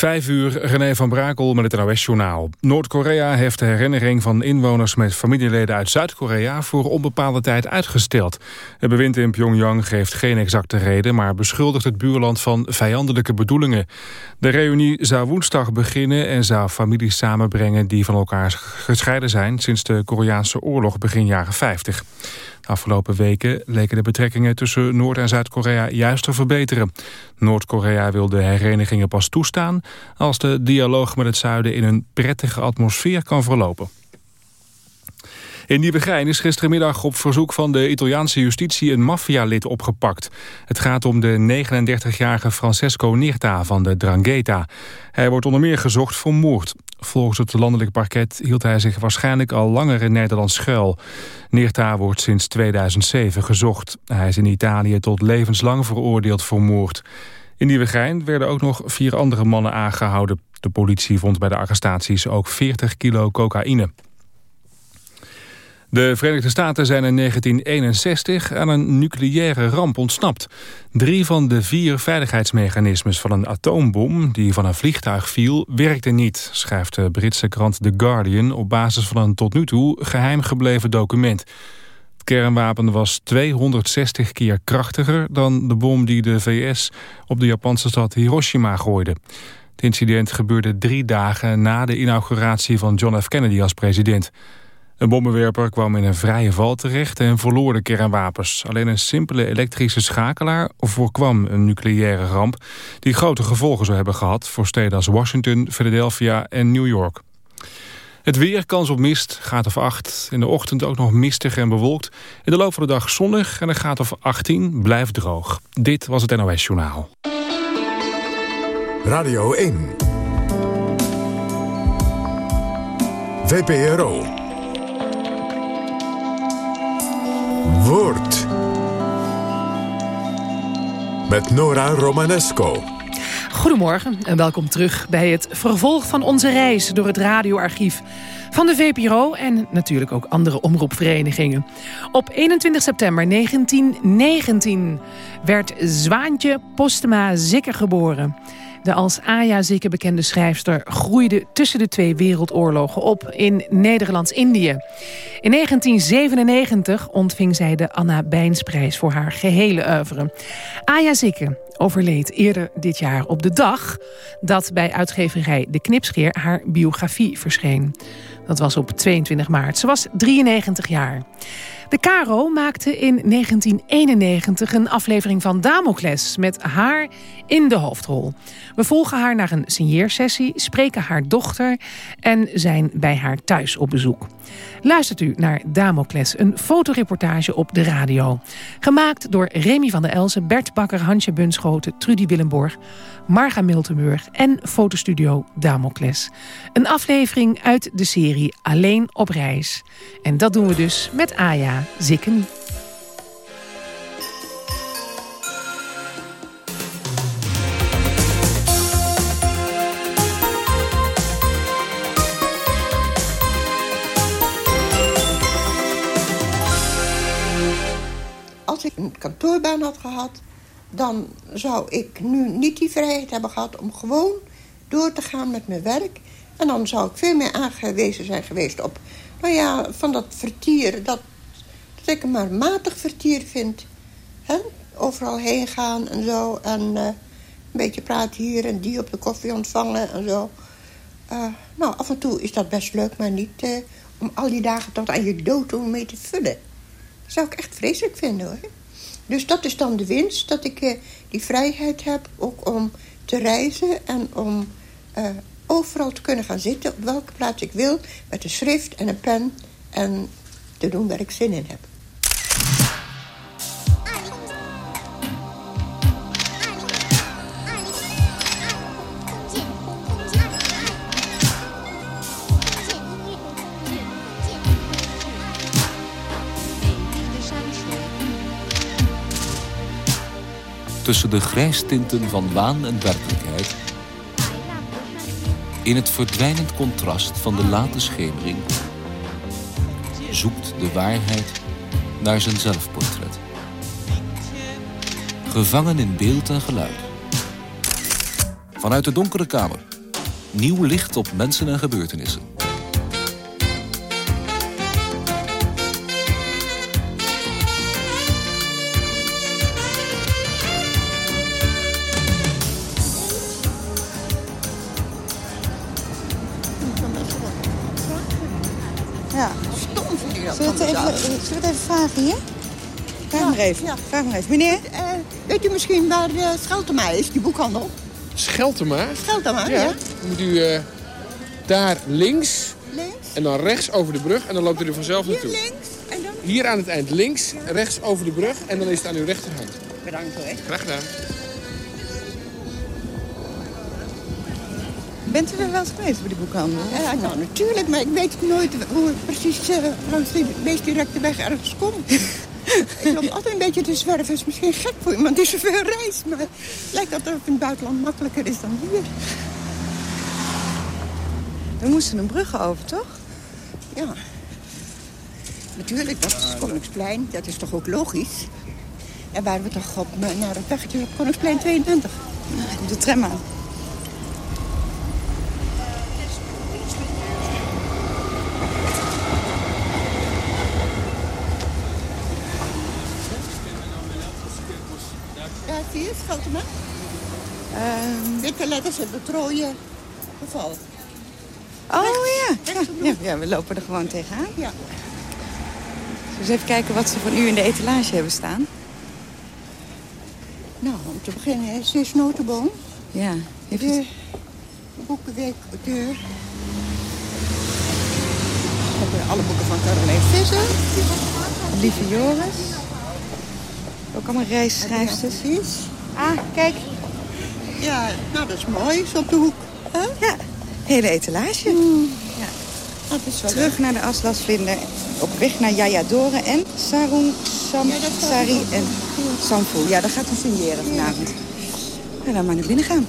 Vijf uur, René van Brakel met het NOS-journaal. Noord-Korea heeft de herinnering van inwoners met familieleden uit Zuid-Korea voor onbepaalde tijd uitgesteld. Het bewind in Pyongyang geeft geen exacte reden, maar beschuldigt het buurland van vijandelijke bedoelingen. De reunie zou woensdag beginnen en zou families samenbrengen die van elkaar gescheiden zijn sinds de Koreaanse oorlog begin jaren 50. Afgelopen weken leken de betrekkingen tussen Noord- en Zuid-Korea juist te verbeteren. Noord-Korea wil de herenigingen pas toestaan als de dialoog met het zuiden in een prettige atmosfeer kan verlopen. In Nieuwegein is gistermiddag op verzoek van de Italiaanse justitie een maffialid opgepakt. Het gaat om de 39-jarige Francesco Nirta van de Drangheta. Hij wordt onder meer gezocht voor moord. Volgens het landelijk parket hield hij zich waarschijnlijk al langer in Nederland schuil. Nirta wordt sinds 2007 gezocht. Hij is in Italië tot levenslang veroordeeld voor moord. In Nieuwegein werden ook nog vier andere mannen aangehouden. De politie vond bij de arrestaties ook 40 kilo cocaïne. De Verenigde Staten zijn in 1961 aan een nucleaire ramp ontsnapt. Drie van de vier veiligheidsmechanismes van een atoombom... die van een vliegtuig viel, werkten niet... schrijft de Britse krant The Guardian... op basis van een tot nu toe geheim gebleven document. Het kernwapen was 260 keer krachtiger... dan de bom die de VS op de Japanse stad Hiroshima gooide. Het incident gebeurde drie dagen na de inauguratie van John F. Kennedy als president... Een bommenwerper kwam in een vrije val terecht en verloor de kernwapens. Alleen een simpele elektrische schakelaar voorkwam een nucleaire ramp... die grote gevolgen zou hebben gehad voor steden als Washington, Philadelphia en New York. Het weer, kans op mist, gaat of 8. In de ochtend ook nog mistig en bewolkt. In de loop van de dag zonnig en een gaat of 18, blijft droog. Dit was het NOS Journaal. Radio 1. VPRO. Woord. Met Nora Romanesco. Goedemorgen en welkom terug bij het vervolg van onze reis door het radioarchief van de VPRO en natuurlijk ook andere omroepverenigingen. Op 21 september 1919 werd Zwaantje Postema Zikker geboren. De als Aya-zieke bekende schrijfster groeide tussen de twee wereldoorlogen op in Nederlands-Indië. In 1997 ontving zij de Anna Bijnsprijs voor haar gehele oeuvre. Aya Zikke overleed eerder dit jaar op de dag dat bij uitgeverij De Knipscheer haar biografie verscheen. Dat was op 22 maart. Ze was 93 jaar. De Caro maakte in 1991 een aflevering van Damocles met haar in de hoofdrol. We volgen haar naar een signeersessie, spreken haar dochter en zijn bij haar thuis op bezoek. Luistert u naar Damocles, een fotoreportage op de radio. Gemaakt door Remy van der Elzen, Bert Bakker, Hansje Bunschoten, Trudy Willemborg, Marga Miltenburg en fotostudio Damocles. Een aflevering uit de serie Alleen op reis. En dat doen we dus met Aya Zikken. als ik een kantoorbaan had gehad... dan zou ik nu niet die vrijheid hebben gehad om gewoon door te gaan met mijn werk. En dan zou ik veel meer aangewezen zijn geweest op... nou ja, van dat vertier, dat, dat ik maar matig vertier vind. He? Overal heen gaan en zo. En uh, een beetje praten hier en die op de koffie ontvangen en zo. Uh, nou, af en toe is dat best leuk, maar niet uh, om al die dagen tot aan je dood om mee te vullen. Dat zou ik echt vreselijk vinden, hoor. Dus dat is dan de winst, dat ik die vrijheid heb... ook om te reizen en om overal te kunnen gaan zitten... op welke plaats ik wil, met een schrift en een pen... en te doen waar ik zin in heb. tussen de grijstinten van waan en werkelijkheid... in het verdwijnend contrast van de late schemering... de waarheid naar zijn zelfportret. Gevangen in beeld en geluid. Vanuit de donkere kamer. Nieuw licht op mensen en gebeurtenissen. Zullen we het even vragen hier? Vraag Ja, maar even. ja. Vraag maar even. Meneer? Eh, weet u misschien waar uh, Scheltema is, die boekhandel? Scheltema. Scheltema, ja. Ja. Dan moet u eh, daar links Links. en dan rechts over de brug. En dan loopt u er vanzelf Hier naartoe. links. En dan... Hier aan het eind links, rechts over de brug. En dan is het aan uw rechterhand. Bedankt hoor. Graag gedaan. Bent u er wel eens geweest bij die boekhandel? Ja, nou natuurlijk, maar ik weet nooit hoe ik precies eh, langs de meest directe weg ergens kom. ik loop altijd een beetje te zwerven. Het is misschien gek voor iemand die zoveel reist, maar het lijkt dat het in het buitenland makkelijker is dan hier. We moesten een brug over, toch? Ja. Natuurlijk, dat is Koningsplein. Dat is toch ook logisch? En waren we toch op, eh, naar het weggetje op Koningsplein 22? Komt de tram aan. Ja, Ehm, Witte letters en het rode geval. oh ja. rechts de ja. Ja, we lopen er gewoon tegenaan. Ja. Dus even kijken wat ze van u in de etalage hebben staan. Nou, om te beginnen, Sis Notenboom. Ja. Heeft. De boekenweek, deur. We hebben alle boeken van Caroline Visser. Lieve Joris. Ook allemaal reisschrijfsters. Precies. Ah, kijk. Ja, nou dat is mooi, zo op de hoek. Ja, hele etalage. Dat is wel Terug naar de Aslasvlinder. Op weg naar Jayadore en Sarung, Sam, Ja, dat Sari en Samfu. Ja, daar gaat u signeren vanavond. En dan maar naar binnen gaan.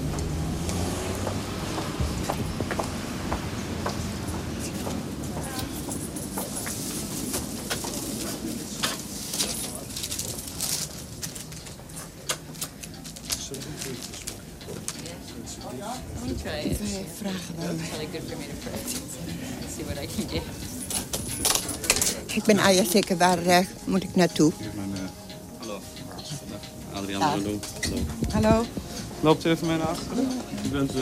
Wij vragen wel. Ik ben Aya zeker, waar eh, moet ik naartoe? Hallo. Adriaan Hallo. Hallo. Hallo. Loopt u even mee naar achteren? U bent eh,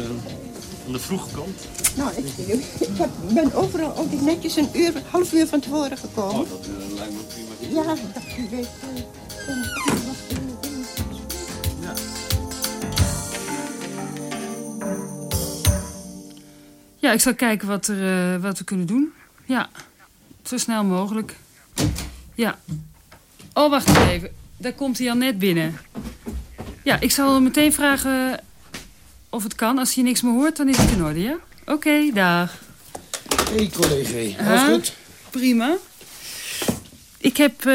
aan de vroege kant. Nou, ik, ik heb, ben overal altijd netjes een uur, een half uur van tevoren gekomen. Oh, dat eh, lijkt me prima. Ja, ik u weet... eh, Ja, ik zal kijken wat, er, eh, wat we kunnen doen. Ja, zo snel mogelijk. Ja. Oh, wacht even. Daar komt hij al net binnen. Ja, ik zal hem meteen vragen of het kan. Als hij niks meer hoort, dan is het in orde, ja? Oké, dag. Hey collega, alles goed? Prima. Ik heb eh,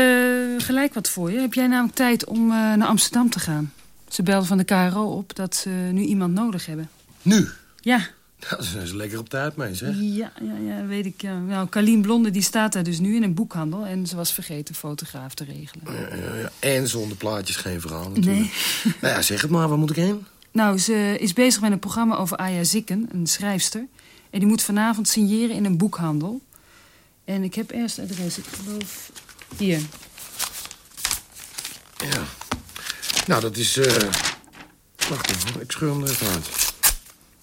gelijk wat voor je. Heb jij namelijk tijd om eh, naar Amsterdam te gaan? Ze belden van de KRO op dat ze nu iemand nodig hebben. Nu? Ja, Daar zijn ze lekker op tijd mee, zeg. Ja, ja, ja, weet ik. Ja. Nou, Carlien Blonde die staat daar dus nu in een boekhandel... en ze was vergeten fotograaf te regelen. Ja, ja, ja. En zonder plaatjes geen verhaal natuurlijk. Nee. Nou ja, zeg het maar, waar moet ik heen? Nou, ze is bezig met een programma over Aya Zikken, een schrijfster. En die moet vanavond signeren in een boekhandel. En ik heb eerst het adres, ik geloof... Hier. Ja. Nou, dat is... eh Wacht even, ik scheur hem er even uit.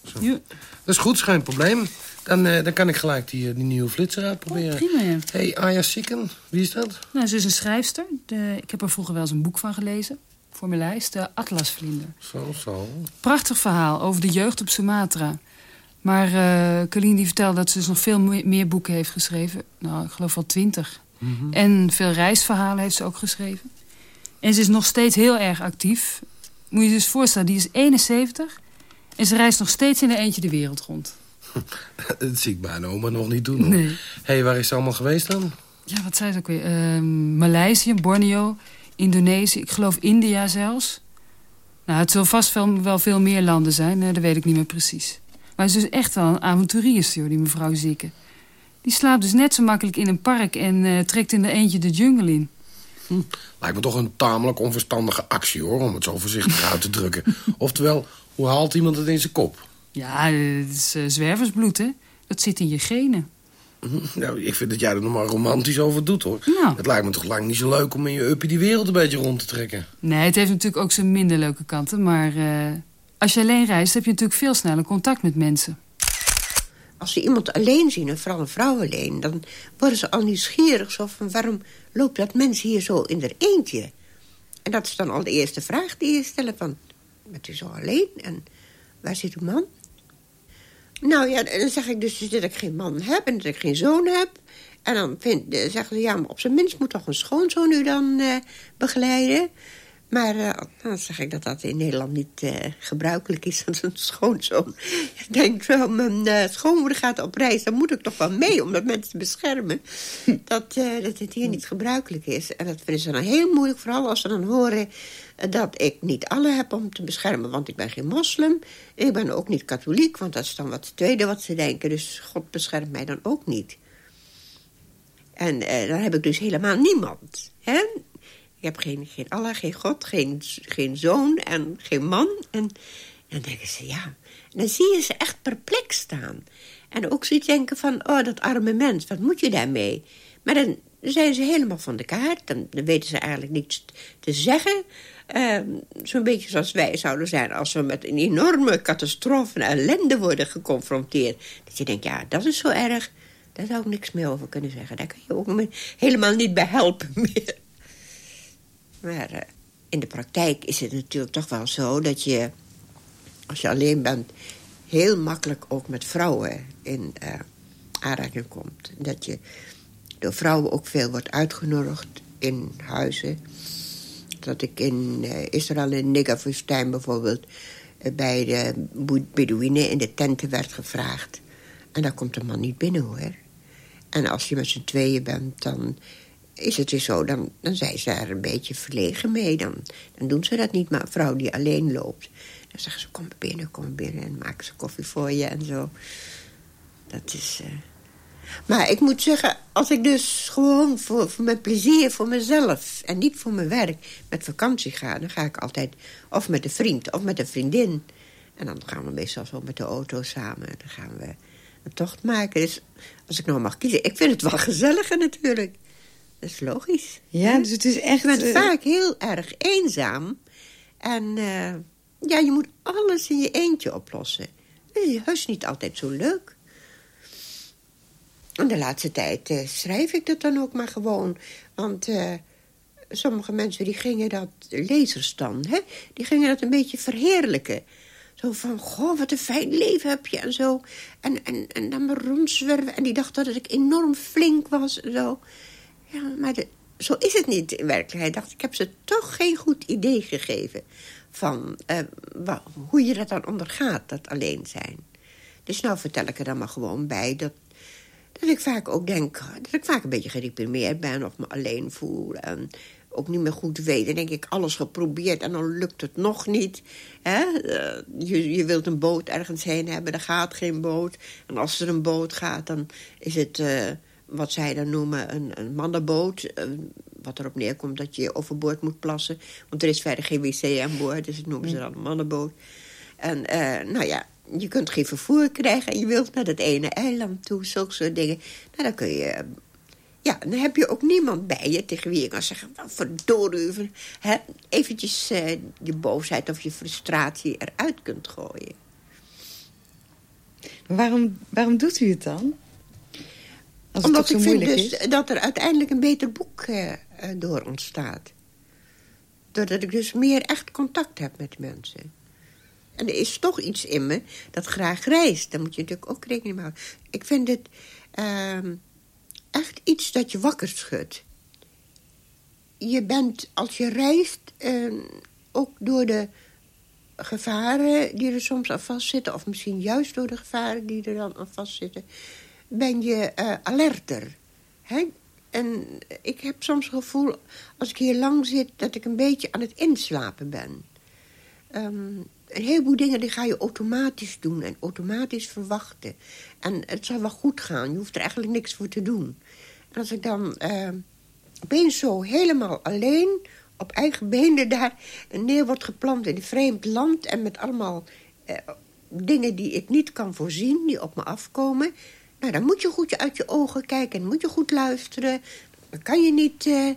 Zo. Ja. Dat is goed, is geen probleem. Dan, eh, dan kan ik gelijk die, eh, die nieuwe flitser uitproberen. Oh, prima, ja. hey, Aya Sikken, wie is dat? Nou, ze is een schrijfster. De, ik heb er vroeger wel eens een boek van gelezen. Voor mijn lijst, de Atlasvlinder. Zo, zo. Prachtig verhaal over de jeugd op Sumatra. Maar uh, Colleen die vertelde dat ze dus nog veel me- meer boeken heeft geschreven. Nou, ik geloof wel twintig. En veel reisverhalen heeft ze ook geschreven. En ze is nog steeds heel erg actief. Moet je je dus voorstellen, die is 71... en ze reist nog steeds in een eentje de wereld rond. dat zie ik bijna oma nog niet doen. hoor. Nee. hey, waar is ze allemaal geweest dan? Ja, wat zei ze ook weer? Ehm, Maleisië, Borneo, Indonesië, ik geloof India zelfs. Nou, het zullen vast wel, wel veel meer landen zijn, eh, dat weet ik niet meer precies. Maar ze is dus echt wel een avonturierster, hoor, die mevrouw Zieke. Die slaapt dus net zo makkelijk in een park en eh, trekt in de eentje de jungle in. Lijkt me toch een tamelijk onverstandige actie, hoor, om het zo voorzichtig uit te drukken. Oftewel, Hoe haalt iemand het in zijn kop? Ja, het is uh, zwerversbloed, hè. Dat zit in je genen. Nou, ik vind dat jij er nog maar romantisch over doet, hoor. Nou. Het lijkt me toch lang niet zo leuk om in je uppie die wereld een beetje rond te trekken. Nee, het heeft natuurlijk ook zijn minder leuke kanten. Maar uh, als je alleen reist, heb je natuurlijk veel sneller contact met mensen. Als ze iemand alleen zien, en vooral een vrouw alleen... dan worden ze al nieuwsgierig. Zo van, waarom loopt dat mens hier zo in er eentje? En dat is dan al de eerste vraag die je stelt. Van, bent u zo alleen? En waar zit uw man? Nou ja, dan zeg ik dus dat ik geen man heb en dat ik geen zoon heb. En dan vind, zeggen ze, ja, maar op zijn minst moet toch een schoonzoon u dan uh, begeleiden. Maar uh, dan zeg ik dat dat in Nederland niet uh, gebruikelijk is als een schoonzoon. Ik denk, wel, mijn schoonmoeder gaat op reis, dan moet ik toch wel mee om dat mensen te beschermen. Dat, dat het hier niet gebruikelijk is. En dat vinden ze dan heel moeilijk, vooral als ze dan horen dat ik niet alle heb om te beschermen. Want ik ben geen moslim, ik ben ook niet katholiek, want dat is dan wat het tweede wat ze denken. Dus God beschermt mij dan ook niet. En dan heb ik dus helemaal niemand. Hè? Ik heb geen, geen Allah, geen God, geen, geen zoon en geen man. En, dan denken ze, ja. En dan zie je ze echt perplex staan. En ook zoiets denken van, oh, dat arme mens, wat moet je daarmee? Maar dan zijn ze helemaal van de kaart. Dan, dan weten ze eigenlijk niets te zeggen. Uh, Zo'n beetje zoals wij zouden zijn... als we met een enorme catastrofe en ellende worden geconfronteerd. Dat je denkt, ja, dat is zo erg. Daar zou ik niks meer over kunnen zeggen. Daar kan je ook helemaal niet bij helpen meer. Maar uh, in de praktijk is het natuurlijk toch wel zo dat je... als je alleen bent, heel makkelijk ook met vrouwen in uh, aanraking komt. Dat je door vrouwen ook veel wordt uitgenodigd in huizen. Dat ik in uh, Israël in Negavustijn bijvoorbeeld... bij de Bedouinen in de tenten werd gevraagd. En daar komt een man niet binnen, hoor. En als je met z'n tweeën bent, dan is het dus zo, dan, dan zijn ze er een beetje verlegen mee. Dan, dan doen ze dat niet, maar een vrouw die alleen loopt... dan zeggen ze, kom binnen, kom binnen... en maken ze koffie voor je en zo. Dat is... Uh... Maar ik moet zeggen, als ik dus gewoon voor, voor mijn plezier, voor mezelf... en niet voor mijn werk met vakantie ga... dan ga ik altijd of met een vriend of met een vriendin. En dan gaan we meestal zo met de auto samen. Dan gaan we een tocht maken. Dus als ik nou mag kiezen, ik vind het wel gezelliger natuurlijk. Dat is logisch. Ja, dus het is echt... Je bent uh... vaak heel erg eenzaam. En uh, ja, je moet alles in je eentje oplossen. Dat is heus niet altijd zo leuk. En de laatste tijd uh, schrijf ik dat dan ook maar gewoon. Want sommige mensen die gingen dat, lezers dan, hè, die gingen dat een beetje verheerlijken. Zo van, goh, wat een fijn leven heb je en zo. En, en, en dan maar rondzwerven. En die dachten dat ik enorm flink was en zo. Ja, maar zo is het niet in werkelijkheid. dacht, ik heb ze toch geen goed idee gegeven... van wat, hoe je dat dan ondergaat, dat alleen zijn. Dus nou vertel ik er dan maar gewoon bij... dat, dat ik vaak ook denk dat ik vaak een beetje gedeprimeerd ben... of me alleen voel en ook niet meer goed weet. Dan denk ik, alles geprobeerd en dan lukt het nog niet. Hè? Uh, je, je wilt een boot ergens heen hebben, er gaat geen boot. En als er een boot gaat, dan is het... Uh, wat zij dan noemen een, een mannenboot. Uh, wat erop neerkomt dat je overboord moet plassen. Want er is verder geen wc aan boord, dus dat noemen ze dan een mannenboot. En uh, nou ja, je kunt geen vervoer krijgen en je wilt naar dat ene eiland toe, zulke soort dingen. Nou, dan kun je... Ja, dan heb je ook niemand bij je tegen wie je kan zeggen... Wat verdorie, hè, eventjes uh, je boosheid of je frustratie eruit kunt gooien. Waarom, waarom doet u het dan? Als Omdat ik vind dus is? dat er uiteindelijk een beter boek uh, door ontstaat. Doordat ik dus meer echt contact heb met mensen. En er is toch iets in me dat graag reist. Daar moet je natuurlijk ook rekening mee houden. Ik vind het uh, echt iets dat je wakker schudt. Je bent, als je reist, uh, ook door de gevaren die er soms aan vastzitten... of misschien juist door de gevaren die er dan aan vastzitten ben je uh, alerter. Hè? En ik heb soms het gevoel, als ik hier lang zit... dat ik een beetje aan het inslapen ben. Um, een heleboel dingen die ga je automatisch doen en automatisch verwachten. En het zal wel goed gaan, je hoeft er eigenlijk niks voor te doen. En als ik dan uh, opeens zo helemaal alleen op eigen benen daar neer wordt geplant in een vreemd land... en met allemaal eh, dingen die ik niet kan voorzien, die op me afkomen... Nou, dan moet je goed uit je ogen kijken en moet je goed luisteren. Dan kan je niet uh,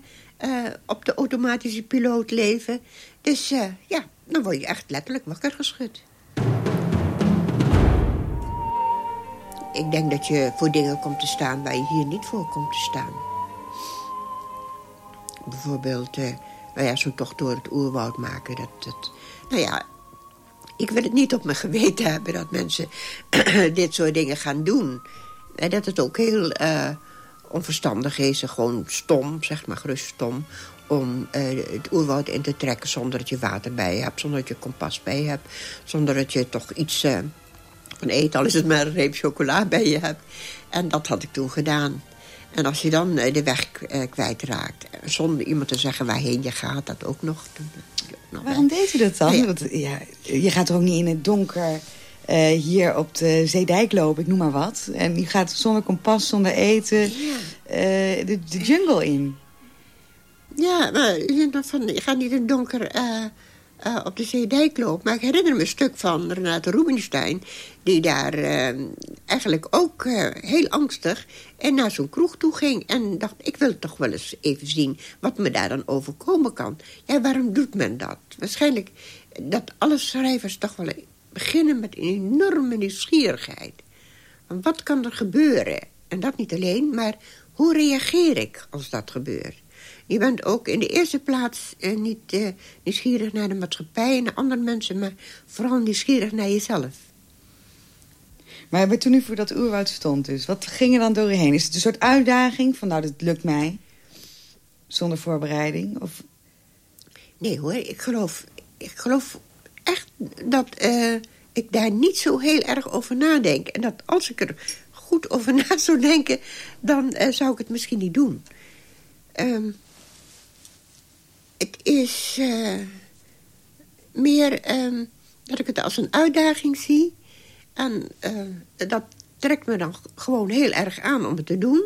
op de automatische piloot leven. Dus ja, dan word je echt letterlijk wakker geschud. Ik denk dat je voor dingen komt te staan waar je hier niet voor komt te staan. Bijvoorbeeld, uh, nou ja, zo'n tocht door het oerwoud maken. Dat, dat, nou ja, ik wil het niet op mijn geweten hebben dat mensen dit soort dingen gaan doen. En dat het ook heel uh, onverstandig is en gewoon stom, zeg maar gerust stom... om uh, het oerwoud in te trekken zonder dat je water bij je hebt... zonder dat je kompas bij je hebt, zonder dat je toch iets uh, van eten... al is het maar een reep chocola bij je hebt. En dat had ik toen gedaan. En als je dan de weg kwijtraakt, zonder iemand te zeggen waarheen je gaat... dat ook nog. nog Waarom deed u dat dan? Ja. Want, ja, je gaat er ook niet in het donker uh, hier op de Zeedijk lopen, ik noem maar wat. En die gaat zonder kompas, zonder eten, ja. uh, de, de, jungle in. Ja, maar je gaat niet in het donker uh, op de Zeedijk lopen. Maar ik herinner me een stuk van Renate Rubinstein... die daar eigenlijk ook heel angstig en naar zo'n kroeg toe ging... en dacht, ik wil toch wel eens even zien wat me daar dan overkomen kan. Ja, waarom doet men dat? Waarschijnlijk dat alle schrijvers toch wel beginnen met een enorme nieuwsgierigheid. Wat kan er gebeuren? En dat niet alleen, maar hoe reageer ik als dat gebeurt? Je bent ook in de eerste plaats eh, niet eh, nieuwsgierig naar de maatschappij en naar andere mensen... maar vooral nieuwsgierig naar jezelf. Maar toen u voor dat oerwoud stond dus, wat ging er dan door je heen? Is het een soort uitdaging van nou, dat lukt mij? Zonder voorbereiding? Of... Nee hoor, ik geloof, ik geloof echt dat uh, ik daar niet zo heel erg over nadenk. En dat als ik er goed over na zou denken... dan uh, zou ik het misschien niet doen. Um, het is uh, meer um, dat ik het als een uitdaging zie. En dat trekt me dan gewoon heel erg aan om het te doen.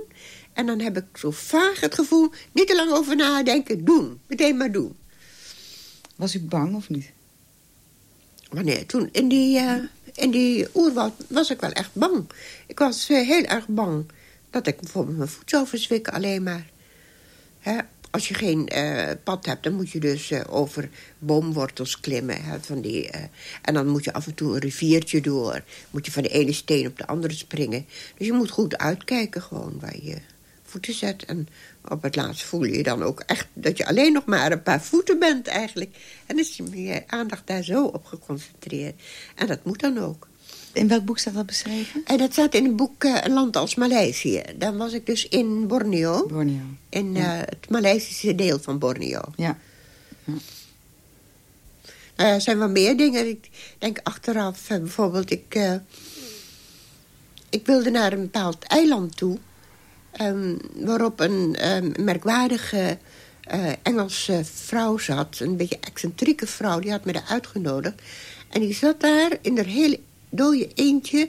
En dan heb ik zo vaag het gevoel... niet te lang over nadenken, doen. Meteen maar doen. Was u bang of niet? Wanneer? Toen in die, uh, in die oerwoud was ik wel echt bang. Ik was heel erg bang dat ik bijvoorbeeld mijn voet zou verzwikken alleen maar. Hè? Als je geen uh, pad hebt, dan moet je dus over boomwortels klimmen. Hè, van die, en dan moet je af en toe een riviertje door. Moet je van de ene steen op de andere springen. Dus je moet goed uitkijken gewoon waar je voeten zet. En op het laatst voel je dan ook echt dat je alleen nog maar een paar voeten bent eigenlijk. En is je aandacht daar zo op geconcentreerd. En dat moet dan ook. In welk boek staat dat beschreven? En dat staat in het boek uh, Een land als Maleisië. Dan was ik dus in Borneo. Borneo. In uh, het Maleisische deel van Borneo. Ja. ja. Uh, er zijn wel meer dingen. Ik denk achteraf, bijvoorbeeld, ik, ik wilde naar een bepaald eiland toe. Um, waarop een um, merkwaardige uh, Engelse vrouw zat. Een beetje excentrieke vrouw. Die had me daar uitgenodigd. En die zat daar in haar hele dode eentje...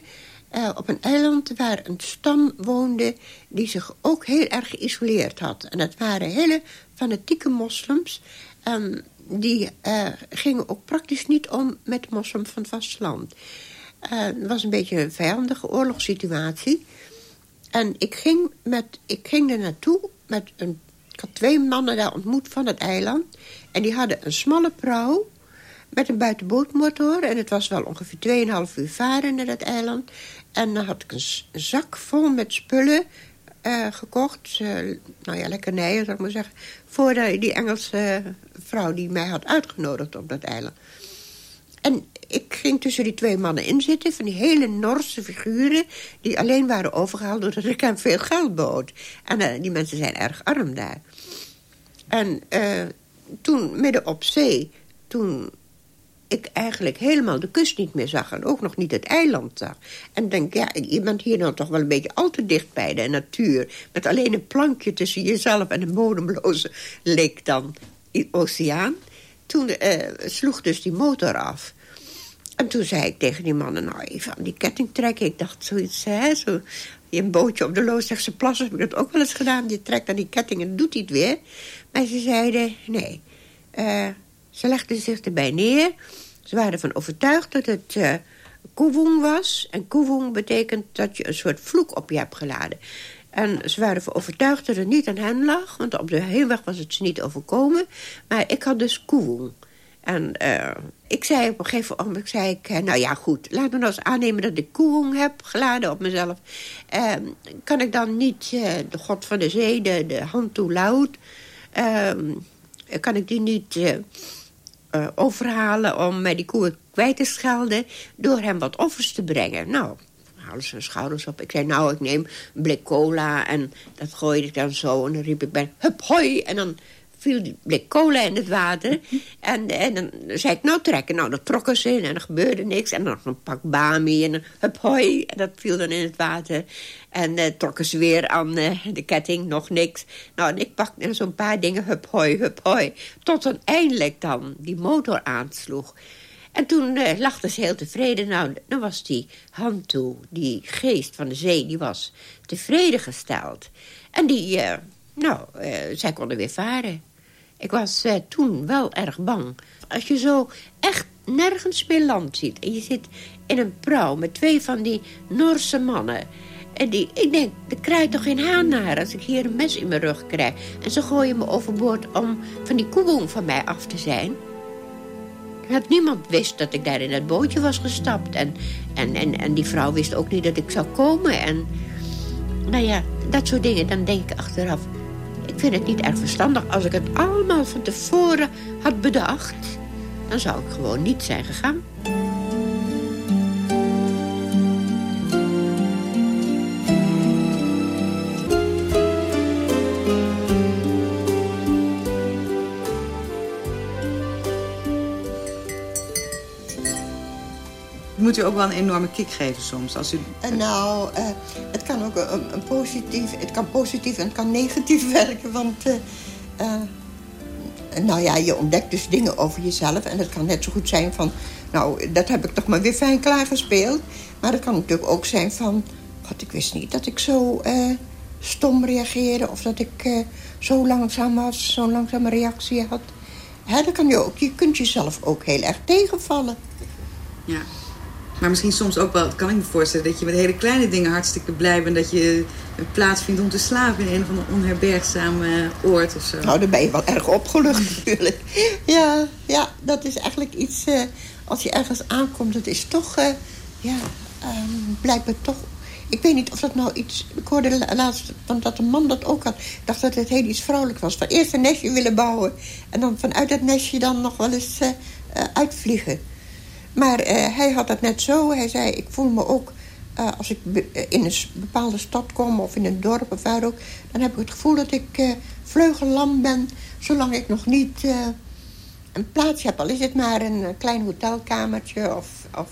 Uh, op een eiland waar een stam woonde... die zich ook heel erg geïsoleerd had. En dat waren hele fanatieke moslims... Um, die uh, gingen ook praktisch niet om met moslims van het vasteland. het was een beetje een vijandige oorlogssituatie... En ik ging, met, ik ging er naartoe met een... Ik had twee mannen daar ontmoet van het eiland. En die hadden een smalle prauw met een buitenbootmotor. En het was wel ongeveer 2,5 uur varen naar dat eiland. En dan had ik een, zak vol met spullen uh, gekocht. Uh, nou ja, lekkernijen, zou ik maar zeggen. Voor die Engelse vrouw die mij had uitgenodigd op dat eiland. En ik ging tussen die twee mannen inzitten... van die hele Norse figuren... die alleen waren overgehaald doordat ik hem veel geld bood. En uh, die mensen zijn erg arm daar. En toen, midden op zee... toen ik eigenlijk helemaal de kust niet meer zag... en ook nog niet het eiland zag. En denk, ja, je bent hier nou toch wel een beetje al te dicht bij de natuur... met alleen een plankje tussen jezelf en een bodemloze leek dan oceaan. Toen uh, sloeg dus die motor af... En toen zei ik tegen die mannen, nou even aan die ketting trekken. Ik dacht zoiets, hè, zo, je een bootje op de loos, zegt ze plassen, heb ik dat ook wel eens gedaan. Je trekt aan die ketting en doet hij het weer. Maar ze zeiden, nee, Eh, ze legden zich erbij neer. Ze waren ervan overtuigd dat het uh, was. En koewoeng betekent dat je een soort vloek op je hebt geladen. En ze waren ervan overtuigd dat het niet aan hen lag. Want op de heenweg was het ze niet overkomen. Maar ik had dus koewoeng. En uh, ik zei op een gegeven moment, zei ik, nou ja goed, laat me nou eens aannemen dat ik koehoeng heb geladen op mezelf. Uh, kan ik dan niet de god van de zee, de, de hand toe luid, kan ik die niet overhalen om mij die koe kwijt te schelden door hem wat offers te brengen? Nou, halen zijn schouders op. Ik zei, nou, ik neem een blik cola en dat gooide ik dan zo. En dan riep ik bij, hup, hoi. En dan viel die blik in het water. En, en dan zei ik, nou trekken. Nou, dat trokken ze in en er gebeurde niks. En dan een pak bami en hup hoi. En dat viel dan in het water. En uh, trokken ze weer aan uh, de ketting, nog niks. Nou, en ik pakte zo'n paar dingen, hup hoi, hup hoi. Tot dan eindelijk dan die motor aansloeg. En toen uh, lachten ze heel tevreden. Nou, dan was die hand toe, die geest van de zee, die was tevreden gesteld. En die, nou, zij konden weer varen. Ik was uh, toen wel erg bang. Als je zo echt nergens meer land ziet... en je zit in een prauw met twee van die Noorse mannen... En die, ik denk, er krijgt toch geen haan naar als ik hier een mes in mijn rug krijg. En ze gooien me overboord om van die koewoeng van mij af te zijn. Dat niemand wist dat ik daar in het bootje was gestapt. En, en, en, en die vrouw wist ook niet dat ik zou komen. En nou ja, dat soort dingen, dan denk ik achteraf... Ik vind het niet erg verstandig. Als ik het allemaal van tevoren had bedacht... dan zou ik gewoon niet zijn gegaan. U ook wel een enorme kick geven soms. Als u... nou, uh, het kan ook een, een, positief, het kan positief en het kan negatief werken. Want uh, uh, nou ja, je ontdekt dus dingen over jezelf. En het kan net zo goed zijn van, nou, dat heb ik toch maar weer fijn klaargespeeld. Maar het kan natuurlijk ook zijn van, god, ik wist niet dat ik zo stom reageerde. Of dat ik zo langzaam was, zo'n langzame reactie had. Hè, dan kan je ook, je kunt jezelf ook heel erg tegenvallen. Ja. Maar misschien soms ook wel, kan ik me voorstellen... dat je met hele kleine dingen hartstikke blij bent... dat je een plaats vindt om te slapen in een van de onherbergzame oord of zo. Nou, dan ben je wel erg opgelucht natuurlijk. Ja, ja, dat is eigenlijk iets... Uh, als je ergens aankomt, dat is toch... Uh, ja, um, blijkbaar toch... Ik weet niet of dat nou iets... Ik hoorde laatst van dat een man dat ook had. Ik dacht dat het heel iets vrouwelijk was. Van eerst een nestje willen bouwen... en dan vanuit dat nestje dan nog wel eens uitvliegen. Maar uh, hij had het net zo. Hij zei, ik voel me ook... Uh, als ik in een bepaalde stad kom of in een dorp of waar ook... dan heb ik het gevoel dat ik uh, vleugellam ben... zolang ik nog niet een plaats heb. Al is het maar een klein hotelkamertje of, of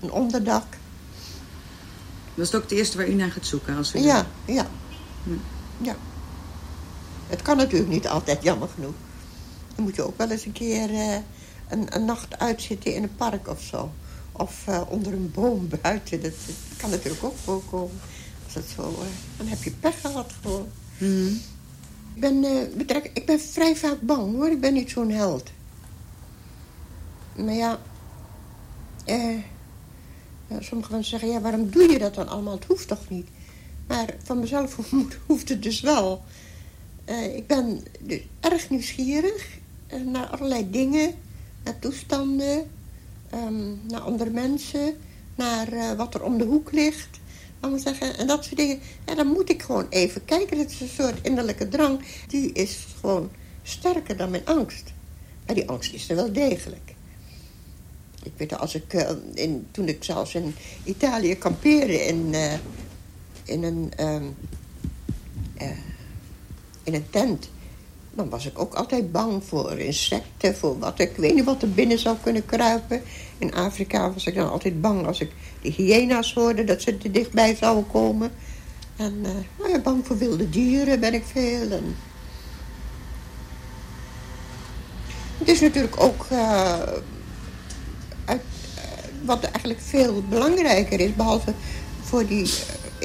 een onderdak. Was het ook het eerste waar u naar gaat zoeken? Als u ja, ja. Hm. ja. Het kan natuurlijk niet altijd, jammer genoeg. Dan moet je ook wel eens een keer een, een nacht uitzitten in een park of zo. Of uh, onder een boom buiten. Dat, dat, kan natuurlijk ook voorkomen. Als het zo, uh, dan heb je pech gehad gewoon. Mm. Ik, ben, uh, betrek, ik ben vrij vaak bang hoor. Ik ben niet zo'n held. Maar ja... ja, sommige mensen zeggen, ja, waarom doe je dat dan allemaal? Het hoeft toch niet? Maar van mezelf hoeft het dus wel. ik ben dus erg nieuwsgierig naar allerlei dingen naar toestanden, um, naar andere mensen, naar uh, wat er om de hoek ligt. zeggen. En dat soort dingen. Ja, dan moet ik gewoon even kijken. Het is een soort innerlijke drang. Die is gewoon sterker dan mijn angst. Maar die angst is er wel degelijk. Ik weet als ik, uh, in, toen ik zelfs in Italië kampeerde in, uh, in, een, um, in een tent dan was ik ook altijd bang voor insecten, voor wat ik weet niet wat er binnen zou kunnen kruipen. In Afrika was ik dan altijd bang als ik de hyena's hoorde dat ze te dichtbij zouden komen. En uh, nou ja, bang voor wilde dieren ben ik veel. En... Het is natuurlijk ook uit, uh, wat eigenlijk veel belangrijker is, behalve voor die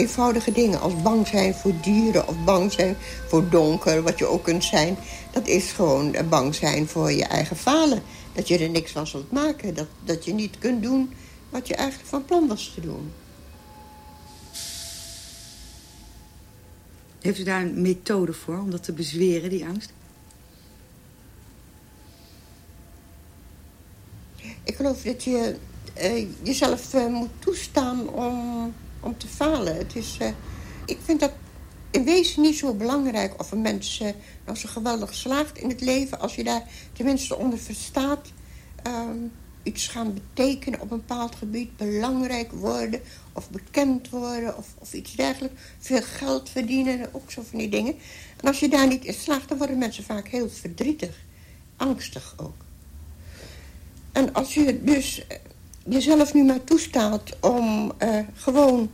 eenvoudige dingen als bang zijn voor dieren of bang zijn voor donker, wat je ook kunt zijn. Dat is gewoon eh, bang zijn voor je eigen falen. Dat je er niks van zult maken. Dat, dat je niet kunt doen wat je eigenlijk van plan was te doen. Heeft u daar een methode voor om dat te bezweren, die angst? Ik geloof dat je jezelf moet toestaan om, om te falen. Het is, uh, ik vind dat in wezen niet zo belangrijk of een mens nou zo geweldig slaagt in het leven... als je daar tenminste onder verstaat... Um, iets gaan betekenen op een bepaald gebied, belangrijk worden of bekend worden of, of iets dergelijks. Veel geld verdienen, ook zo van die dingen. En als je daar niet in slaagt, dan worden mensen vaak heel verdrietig, angstig ook. En als je dus eh, jezelf nu maar toestaat om uh, gewoon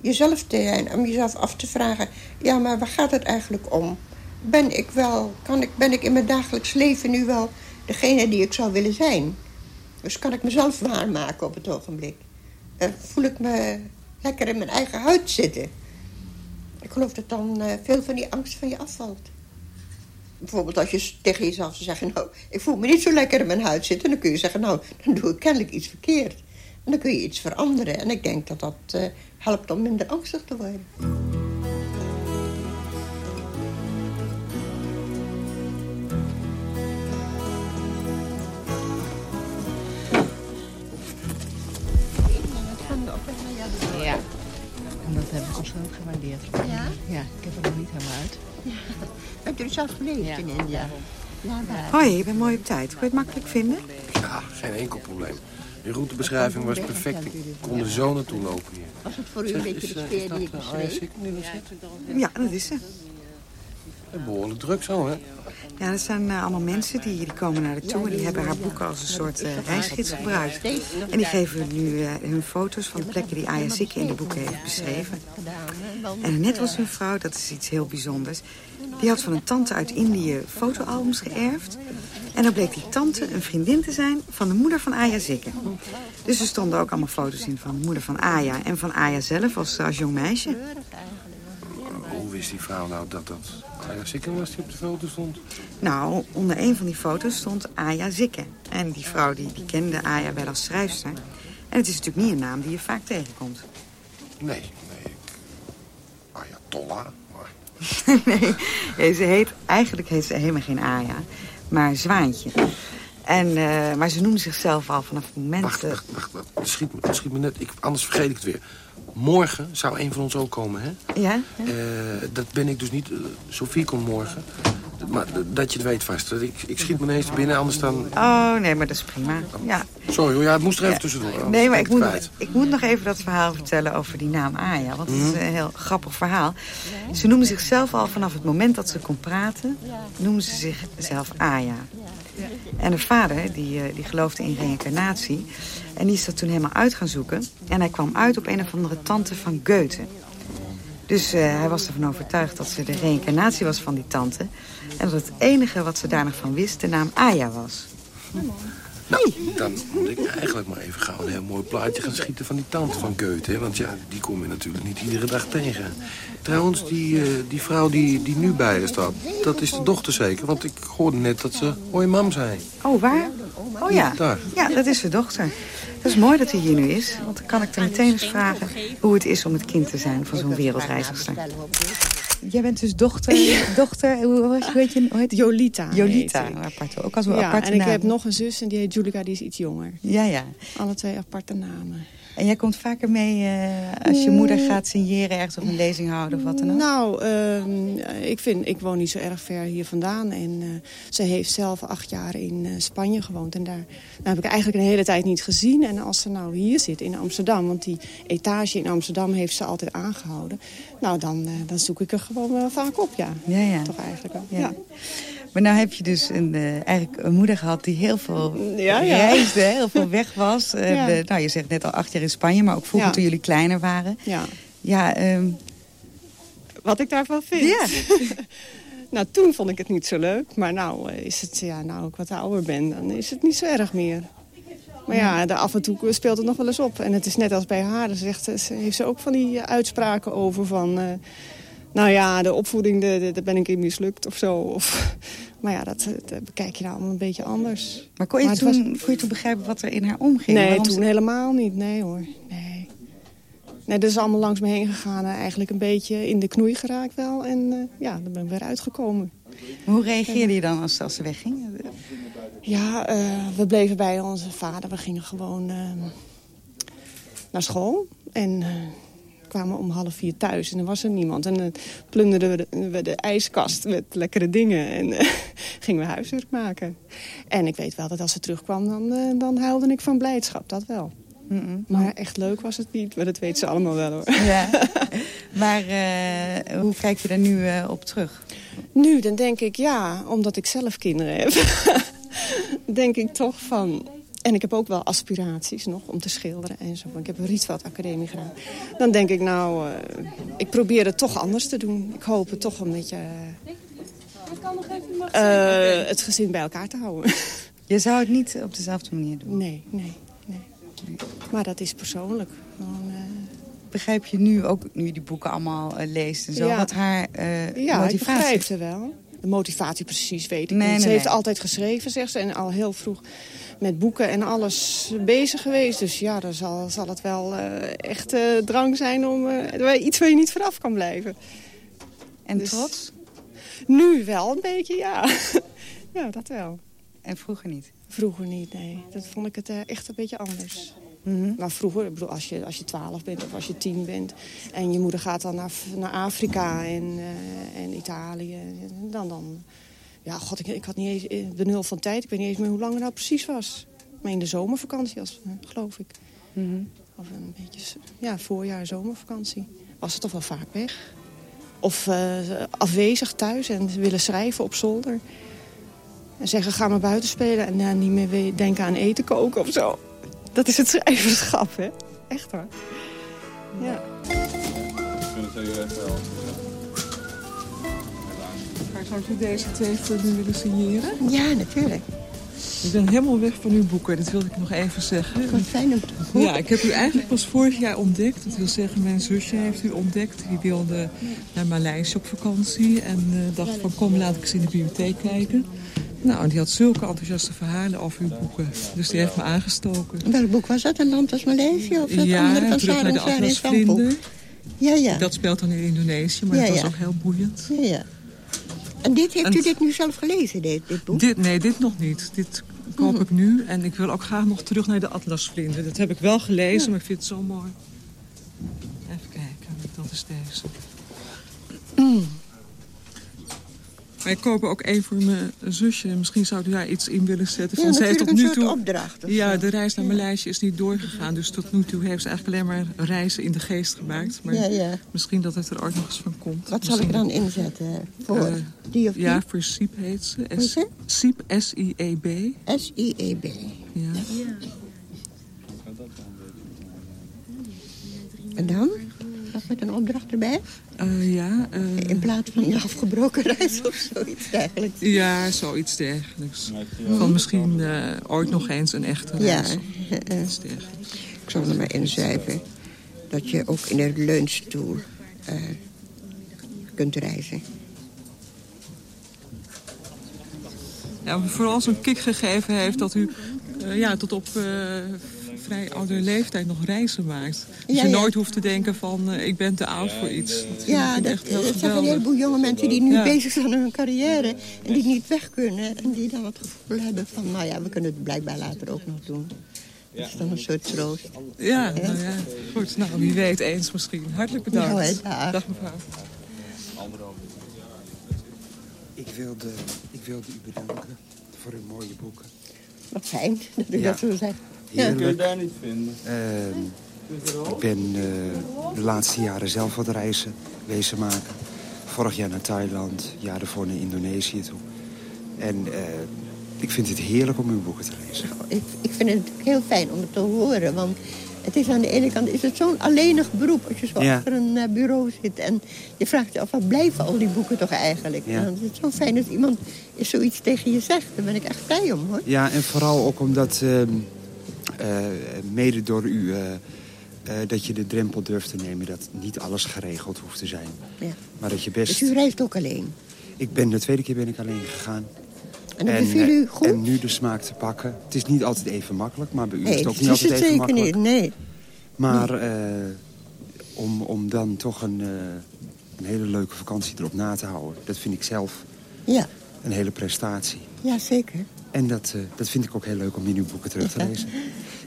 jezelf te zijn, om jezelf af te vragen, ja, maar waar gaat het eigenlijk om? Ben ik wel, kan ik, ben ik in mijn dagelijks leven nu wel degene die ik zou willen zijn? Dus kan ik mezelf waarmaken op het ogenblik. Uh, voel ik me lekker in mijn eigen huid zitten. Ik geloof dat dan uh, veel van die angst van je afvalt. Bijvoorbeeld als je tegen jezelf zou zeggen... nou, ik voel me niet zo lekker in mijn huid zitten... dan kun je zeggen, nou, dan doe ik kennelijk iets verkeerd. En dan kun je iets veranderen. En ik denk dat dat uh, helpt om minder angstig te worden. Gewaardeerd. Ja? Ja, ik heb het nog niet helemaal uit. Ja. Heb je er zelf geleefd Ja. in India? Ja, daar. Hoi, je bent mooi op tijd. Kun je het makkelijk vinden? Ja, geen enkel probleem. De routebeschrijving was perfect. Ik kon er zo naartoe lopen hier. Was het voor u een beetje de eh, sfeer die ik dat, eh, beschreef? Zit? Ja, dat is ze. Eh, Behoorlijk druk zo, hè? Ja, dat zijn eh, allemaal mensen die, die komen naar de toe... en die hebben haar boeken als een soort eh, reisgids gebruikt. En die geven nu eh, hun foto's van de plekken die Aya Sikke in de boeken heeft beschreven. En net was een vrouw, dat is iets heel bijzonders... die had van een tante uit Indië fotoalbums geërfd... en dan bleek die tante een vriendin te zijn van de moeder van Aya Sikke. Dus er stonden ook allemaal foto's in van de moeder van Aya... en van Aya zelf als jong meisje. Wist die vrouw nou dat dat Aya Sikken was die op de foto stond? Nou, onder een van die foto's stond Aya Zikke. En die vrouw die, die kende Aya wel als schrijfster. En het is natuurlijk niet een naam die je vaak tegenkomt. Nee, nee. Ik... Ayatollah. Maar... nee, nee, ze heet, eigenlijk heet ze helemaal geen Aya, maar Zwaantje. En, eh, maar ze noemde zichzelf al vanaf het moment... Wacht, wacht, wacht. wacht. Het schiet, me, schiet me net... Ik, anders vergeet ik het weer. Morgen zou een van ons ook komen, hè? Ja? Eh, dat ben ik dus niet. Eh, Sophie komt morgen. Maar dat je het weet vast. Dat Ik, ik schiet me ineens binnen, anders dan... Oh, nee, maar dat is prima. Ja. Sorry hoor, ja, het moest er even Ja. tussendoor. Nee, maar ik moet, kwijt. ik moet nog even dat verhaal vertellen over die naam Aya. Want het is Mhm. een heel grappig verhaal. Ze noemde zichzelf al vanaf het moment dat ze kon praten... noemde ze zichzelf Aya. En haar vader, die, eh, die geloofde in reïncarnatie... en die is dat toen helemaal uit gaan zoeken. En hij kwam uit op een of andere tante van Goethe. Dus eh, hij was ervan overtuigd dat ze de reïncarnatie was van die tante... en dat het enige wat ze daar nog van wist de naam Aya was. Nou, dan moet ik eigenlijk maar even gauw een heel mooi plaatje gaan schieten van die tante van Goethe. Hè? Want ja, die kom je natuurlijk niet iedere dag tegen. Trouwens, die, eh, die vrouw die, die nu bij je staat, dat is de dochter zeker. Want ik hoorde net dat ze hoi mam zei. Oh, waar? Oh ja. Daar. Ja, dat is zijn dochter. Dat is mooi dat hij hier nu is. Want dan kan ik er meteen eens vragen hoe het is om het kind te zijn van zo'n wereldreizigster. Jij bent dus dochter, dochter hoe, heet je? Hoe heet Jolita. Jolita, heet ik. apart, ook als een ja, aparte en ik naam. heb nog een zus en die heet Julica, die is iets jonger. Ja, ja. Alle twee aparte namen. En jij komt vaker mee eh, als je moeder gaat signeren, ergens op een lezing houden of wat dan ook? Nou, ehm, ik, vind, ik woon niet zo erg ver hier vandaan. En eh, ze heeft zelf acht jaar in eh, Spanje gewoond. En daar heb ik eigenlijk een hele tijd niet gezien. En als ze nou hier zit in Amsterdam... want die etage in Amsterdam heeft ze altijd aangehouden... nou, dan, dan zoek ik er gewoon wel vaak op, ja. Ja, ja. Toch eigenlijk wel, Ja. ja. Maar nou heb je dus een, eh, eigenlijk een moeder gehad die heel veel Ja, ja. reisde, heel veel weg was. Eh, de- nou, je zegt net al acht jaar in Spanje, maar ook vroeger toen jullie kleiner waren. Ja. Ja, ehm, Wat ik daarvan vind? Ja. nou, toen vond ik het niet zo leuk. Maar nou eh, is het, ja, nou ik wat ouder ben, dan is het niet zo erg meer. Maar ja, daar af en toe speelt het nog wel eens op. En het is net als bij haar. Ze zegt, ze heeft ze ook van die uitspraken over van... Nou ja, de opvoeding, daar ben ik in mislukt of zo. Of, maar ja, dat, dat, bekijk je nou allemaal een beetje anders. Maar kon je, maar toen, was... kon je toen begrijpen wat er in haar omging? Nee, toen helemaal niet. Nee hoor, nee. Nee, dat is allemaal langs me heen gegaan. Eigenlijk een beetje in de knoei geraakt wel. En uh, ja, dan ben ik weer uitgekomen. Hoe reageerde je dan als, als ze wegging? Ja, uh, we bleven bij onze vader. We gingen gewoon uh, naar school. En kwamen om half vier thuis en er was er niemand. En dan plunderden we de, we de ijskast met lekkere dingen en uh, gingen we huiswerk maken. En ik weet wel dat als ze terugkwam, dan, uh, dan huilde ik van blijdschap, dat wel. Mm -mm. Maar echt leuk was het niet, maar dat weten ze allemaal wel hoor. Ja. maar uh, hoe kijk je daar nu op terug? Nu, dan denk ik ja, omdat ik zelf kinderen heb. denk ik toch van, en ik heb ook wel aspiraties nog om te schilderen en zo. Ik heb een Rietveld Academie gedaan. Dan denk ik, nou, uh, ik probeer het toch anders te doen. Ik hoop het toch een beetje... Uh, het gezin bij elkaar te houden. Je zou het niet op dezelfde manier doen? Nee, nee, nee. Maar dat is persoonlijk. Gewoon, uh... Begrijp je nu, ook nu je die boeken allemaal leest en zo, ja. wat haar ja, motivatie... ik begrijp ze wel. De motivatie precies weet ik nee, niet. Nee, ze heeft nee. altijd geschreven, zegt ze, en al heel vroeg met boeken en alles bezig geweest. Dus ja, dan zal, zal het wel uh, echt uh, drang zijn om uh, iets waar je niet vanaf kan blijven. En dus trots? Nu wel een beetje, ja. ja, dat wel. En vroeger niet? Vroeger niet, nee. Dat vond ik het echt een beetje anders. Mm -hmm. Maar vroeger, ik bedoel, als je, als je 12 bent of als je 10 bent... en je moeder gaat dan naar, naar Afrika en, en Italië... dan... dan ja, god, ik, ik had niet eens de nul van tijd. Ik weet niet eens meer hoe lang het nou precies was. Maar in de zomervakantie, als, geloof ik. Mm -hmm. Of een beetje, ja, voorjaar, zomervakantie. Was het toch wel vaak weg. Of uh, afwezig thuis en willen schrijven op zolder. En zeggen, ga maar buiten spelen. En uh, niet meer denken aan eten koken of zo. Dat is het schrijverschap, hè. Echt hoor. Ja. Zou u deze twee voor me willen signeren? Ja, natuurlijk. Ik ben helemaal weg van uw boeken, dat wilde ik nog even zeggen. Wat fijn om te horen. Ja, ik heb u eigenlijk pas vorig jaar ontdekt. Dat wil zeggen, mijn zusje heeft u ontdekt. Die wilde naar Maleisië op vakantie. En uh, dacht van, kom, laat ik eens in de bibliotheek kijken. Nou, die had zulke enthousiaste verhalen over uw boeken. Dus die heeft me aangestoken. Welk boek was dat? Een land als Maleisië? Of dat ja, andere van terug naar de Atlasvlinder. Ja, ja. Dat speelt dan in Indonesië, maar ja, dat was ja. ook heel boeiend. Ja, ja. En dit, heeft en u dit nu zelf gelezen, dit, dit boek? Dit, nee, dit nog niet. Dit koop ik nu. En ik wil ook graag nog terug naar de Atlasvlinder. Dat heb ik wel gelezen, ja. maar ik vind het zo mooi. Even kijken, dat is deze. Mm. Ik koop ook één voor mijn zusje. Misschien zou u daar iets in willen zetten. Ja, van, ze heeft tot nu toe. Opdracht, ja, de reis naar Maleisië is niet doorgegaan. Dus tot nu toe heeft ze eigenlijk alleen maar reizen in de geest gemaakt. Maar ja, ja. misschien dat het er ooit nog eens van komt. Wat zal ik dan inzetten? Voor uh, die of die? Ja, voor Siep heet ze. S Siep, S-I-E-B. S-I-E-B. Ja. En dan? Nog met een opdracht erbij? Uh, ja. Uh... In plaats van een afgebroken reis of zoiets dergelijks. Ja, zoiets dergelijks. Van misschien uh, ooit nog eens een echte reis. Ja. Ik zal er maar inschrijven dat je ook in een leunstoel kunt reizen. Ja, vooral zo'n kick gegeven heeft dat u ja, tot op vrij oude leeftijd nog reizen maakt. Dus ja, je ja. nooit hoeft te denken van uh, ik ben te oud voor iets. Dat ja, dat, echt heel dat zijn een heleboel jonge mensen die nu ja. bezig zijn met hun carrière... en die niet weg kunnen en die dan het gevoel hebben van... nou ja, we kunnen het blijkbaar later ook nog doen. Dat is dan een soort troost. Ja, nou ja, goed. Nou, wie weet eens misschien. Hartelijk bedankt. Nou, he, dag. dag mevrouw. Ik wilde, ik wilde u bedanken voor uw mooie boeken. Wat fijn dat u Ja. dat zo zegt. Heerlijk. Kun je daar niet vinden? Uh, ik ben uh, de laatste jaren zelf wat reizen wezen maken. Vorig jaar naar Thailand, jaar daarvoor naar Indonesië toe. En uh, ik vind het heerlijk om uw boeken te lezen. Ik, ik vind het heel fijn om het te horen, want het is aan de ene kant is het zo'n alleenig beroep als je zo Ja. achter een uh, bureau zit. En je vraagt je af, wat blijven al die boeken toch eigenlijk? Ja. En het is zo fijn dat iemand zoiets tegen je zegt. Daar ben ik echt blij om, hoor. Ja, en vooral ook omdat, uh, mede door uw uh, eh, dat je de drempel durft te nemen dat niet alles geregeld hoeft te zijn. Ja. Maar dat je best... Dus u reist ook alleen? Ik ben de tweede keer ben ik alleen gegaan. En dat beviel u eh, goed? En nu de smaak te pakken. Het is niet altijd even makkelijk, maar bij u Nee, is het ook niet is altijd het even zeker makkelijk. niet, nee. Maar eh, om, om dan toch een, eh, een hele leuke vakantie erop na te houden... dat vind ik zelf Ja, een hele prestatie. ja zeker. En dat, eh, dat vind ik ook heel leuk om in uw boeken terug te lezen.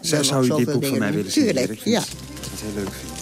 Zou, zou u dit boek van mij willen zien? Tuurlijk, Ik vind ja. het heel leuk vind.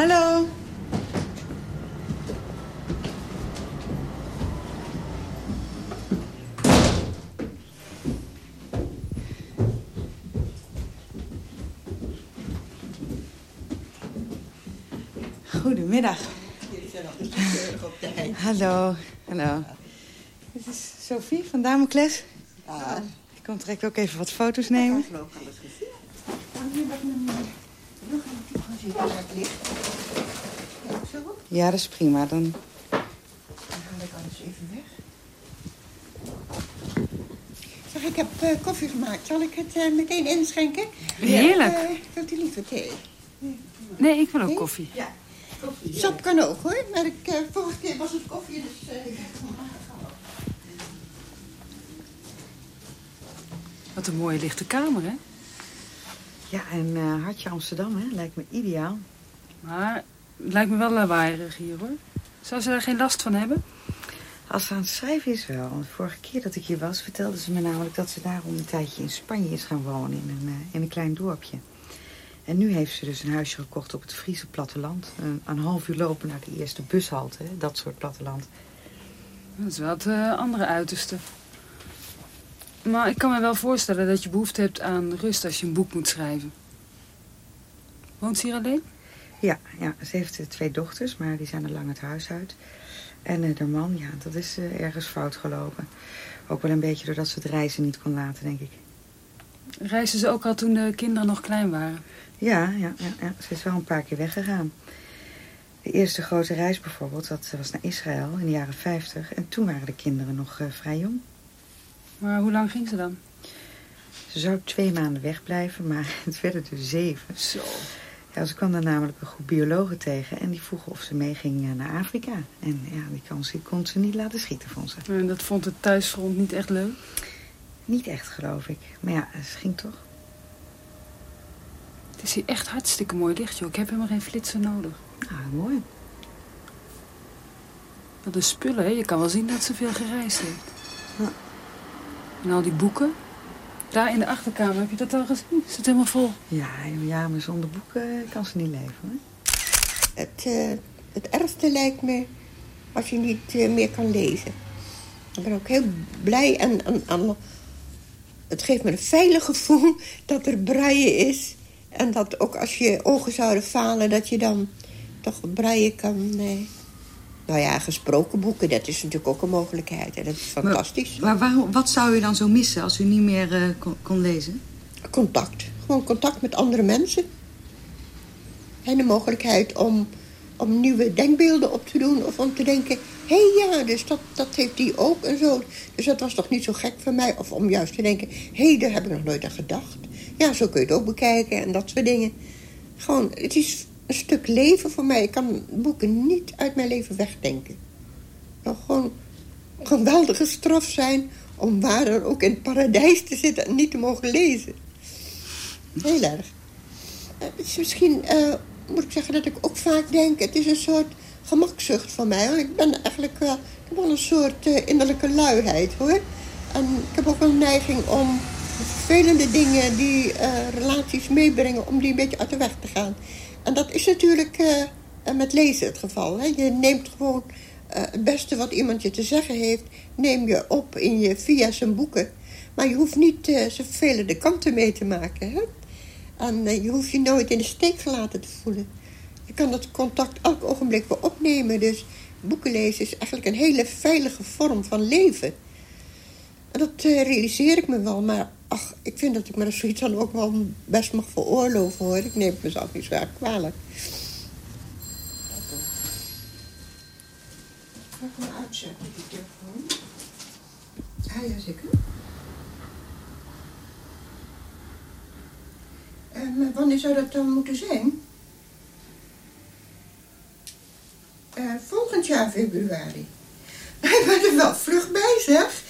Hallo. Goedemiddag. Hallo, hallo. Dit is Sophie van Damocles. Ik kom direct ook even wat foto's nemen. Ja, dat is prima. Dan Dan ga ik alles even weg. Zeg, ik heb eh, koffie gemaakt. Zal ik het eh, meteen inschenken? Heerlijk. Eh, wilt u liever thee? Nee, ik wil ook koffie. Ja. Sap kan ook hoor. Maar ik, eh, vorige keer was het koffie, dus... eh, ik heb het. Wat een mooie lichte kamer, hè? Ja, en eh, Hartje Amsterdam, hè? Lijkt me ideaal. Maar het lijkt me wel lawaaierig hier, hoor. Zou ze daar geen last van hebben? Als ze aan het schrijven is wel. Want de vorige keer dat ik hier was, vertelde ze me namelijk dat ze daarom een tijdje in Spanje is gaan wonen. In een, eh, in een klein dorpje. En nu heeft ze dus een huisje gekocht op het Friese platteland. Een, een half uur lopen naar de eerste bushalte, hè? dat soort platteland. Dat is wel het eh, andere uiterste. Maar ik kan me wel voorstellen dat je behoefte hebt aan rust als je een boek moet schrijven. Woont ze hier alleen? Ja, ja, ze heeft eh, twee dochters, maar die zijn er lang het huis uit. En eh, de man, ja, dat is eh, ergens fout gelopen. Ook wel een beetje doordat ze het reizen niet kon laten, denk ik. Reisden ze ook al toen de kinderen nog klein waren? Ja, ja, ja, ja, ze is wel een paar keer weggegaan. De eerste grote reis bijvoorbeeld, dat was naar Israël in de jaren 50. En toen waren de kinderen nog eh, vrij jong. Maar hoe lang ging ze dan? Ze zou twee maanden wegblijven, maar het werden er zeven. Zo. Ja, ze kwam daar namelijk een groep biologen tegen en die vroegen of ze meeging eh, naar Afrika. En ja, die kans die kon ze niet laten schieten, vond ze. En dat vond het thuisfront niet echt leuk? Niet echt, geloof ik. Maar ja, ze ging toch. Het is hier echt hartstikke mooi licht, joh. Ik heb helemaal geen flitser nodig. Ah, mooi. Wat de spullen, hè. Je kan wel zien dat ze veel gereisd heeft. Ja. En al die boeken. Daar in de achterkamer, heb je dat al gezien? Zit helemaal vol. Ja, ja maar zonder boeken kan ze niet leven, hoor. Het, uh, het ergste lijkt me als je niet uh, meer kan lezen. Ik ben ook heel blij en, en, en, het geeft me een veilig gevoel dat er braille is. En dat ook als je ogen zouden falen, dat je dan toch braille kan... Nee. Nou ja, gesproken boeken, dat is natuurlijk ook een mogelijkheid. En dat is fantastisch. Maar, maar waarom, wat zou u dan zo missen als u niet meer uh, kon, kon, lezen? Contact. Gewoon contact met andere mensen. En de mogelijkheid om, om nieuwe denkbeelden op te doen. Of om te denken, hé hey, ja, dus dat, dat heeft die ook en zo. Dus dat was toch niet zo gek van mij. Of om juist te denken, hé, hey, daar heb ik nog nooit aan gedacht. Ja, zo kun je het ook bekijken en dat soort dingen. Gewoon, het is een stuk leven voor mij. Ik kan boeken niet uit mijn leven wegdenken. Nou, gewoon een geweldige straf zijn om waar dan ook in het paradijs te zitten en niet te mogen lezen. Heel erg. Is misschien, uh, moet ik zeggen, dat ik ook vaak denk... het is een soort gemakzucht van mij. Ik ben eigenlijk uh, ik heb wel een soort innerlijke luiheid, hoor. En ik heb ook een neiging om vervelende dingen die relaties meebrengen... om die een beetje uit de weg te gaan. En dat is natuurlijk uh, met lezen het geval. Hè? Je neemt gewoon het beste wat iemand je te zeggen heeft... neem je op in je, via zijn boeken. Maar je hoeft niet zijn vervelende kanten mee te maken. Hè? En je hoeft je nooit in de steek gelaten te voelen. Je kan dat contact elk ogenblik weer opnemen. Dus boeken lezen is eigenlijk een hele veilige vorm van leven. En dat realiseer ik me wel, maar ach, ik vind dat ik me zoiets dan ook wel best mag veroorloven, hoor. Ik neem mezelf niet zo erg kwalijk. Ga ik hem uitzetten, die telefoon? Ah, ja, zeker. En uh, wanneer zou dat dan moeten zijn? Uh, volgend jaar februari. Hij bent er wel vlug bij, zeg.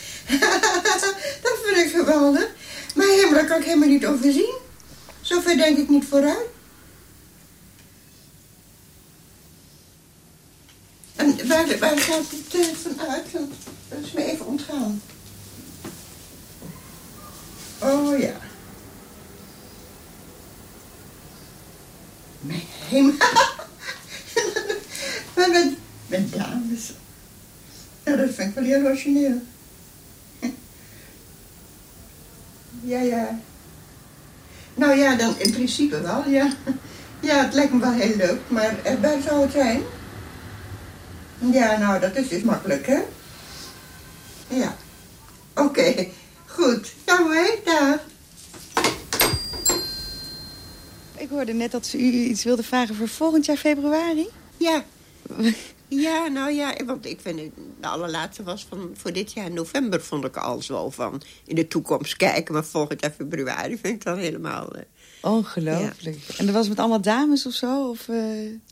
dat vind ik geweldig. Maar helemaal, kan ik helemaal niet overzien. Zover denk ik niet vooruit. En waar, waar gaat het uh, vanuit? Dat is me even ontgaan. Oh ja. Mijn hemel. maar met, met dames. Ja, dat vind ik wel heel origineel. Ja, ja. Nou ja, dan in principe wel, ja. Ja, het lijkt me wel heel leuk, maar waar zou het zijn? Ja, nou, dat is dus makkelijk, hè? Ja. Oké, goed. Nou, hé, daar. Ik hoorde net dat ze u iets wilde vragen voor volgend jaar februari. Ja. Ja, nou ja, want ik vind het, de allerlaatste was van voor dit jaar november vond ik al zo van in de toekomst kijken. Maar volgend jaar februari vind ik dan helemaal... Uh, Ongelooflijk. En dat was met allemaal dames of zo? Of, uh...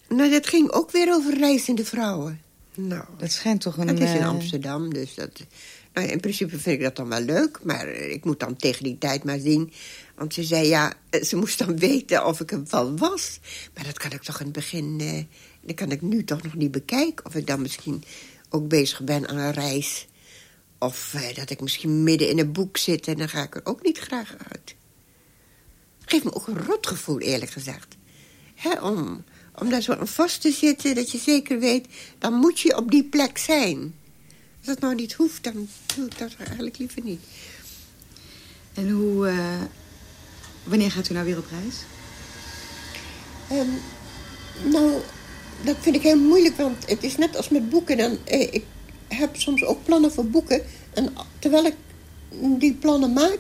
Nou, dat ging ook weer over reizende vrouwen. Nou, dat schijnt toch een... Het is in eh, Amsterdam, dus dat... Nou in principe vind ik dat dan wel leuk, maar ik moet dan tegen die tijd maar zien. Want ze zei, ja, ze moest dan weten of ik hem wel was. Maar dat kan ik toch in het begin dan kan ik nu toch nog niet bekijken of ik dan misschien ook bezig ben aan een reis. Of eh, dat ik misschien midden in een boek zit en dan ga ik er ook niet graag uit. Geeft me ook een rotgevoel, eerlijk gezegd. om, om daar zo aan vast te zitten, dat je zeker weet... dan moet je op die plek zijn. Als dat nou niet hoeft, dan doe ik dat eigenlijk liever niet. En hoe... Uh, wanneer gaat u nou weer op reis? Um, nou, dat vind ik heel moeilijk, want het is net als met boeken. Dan, eh, ik heb soms ook plannen voor boeken. En terwijl ik die plannen maak,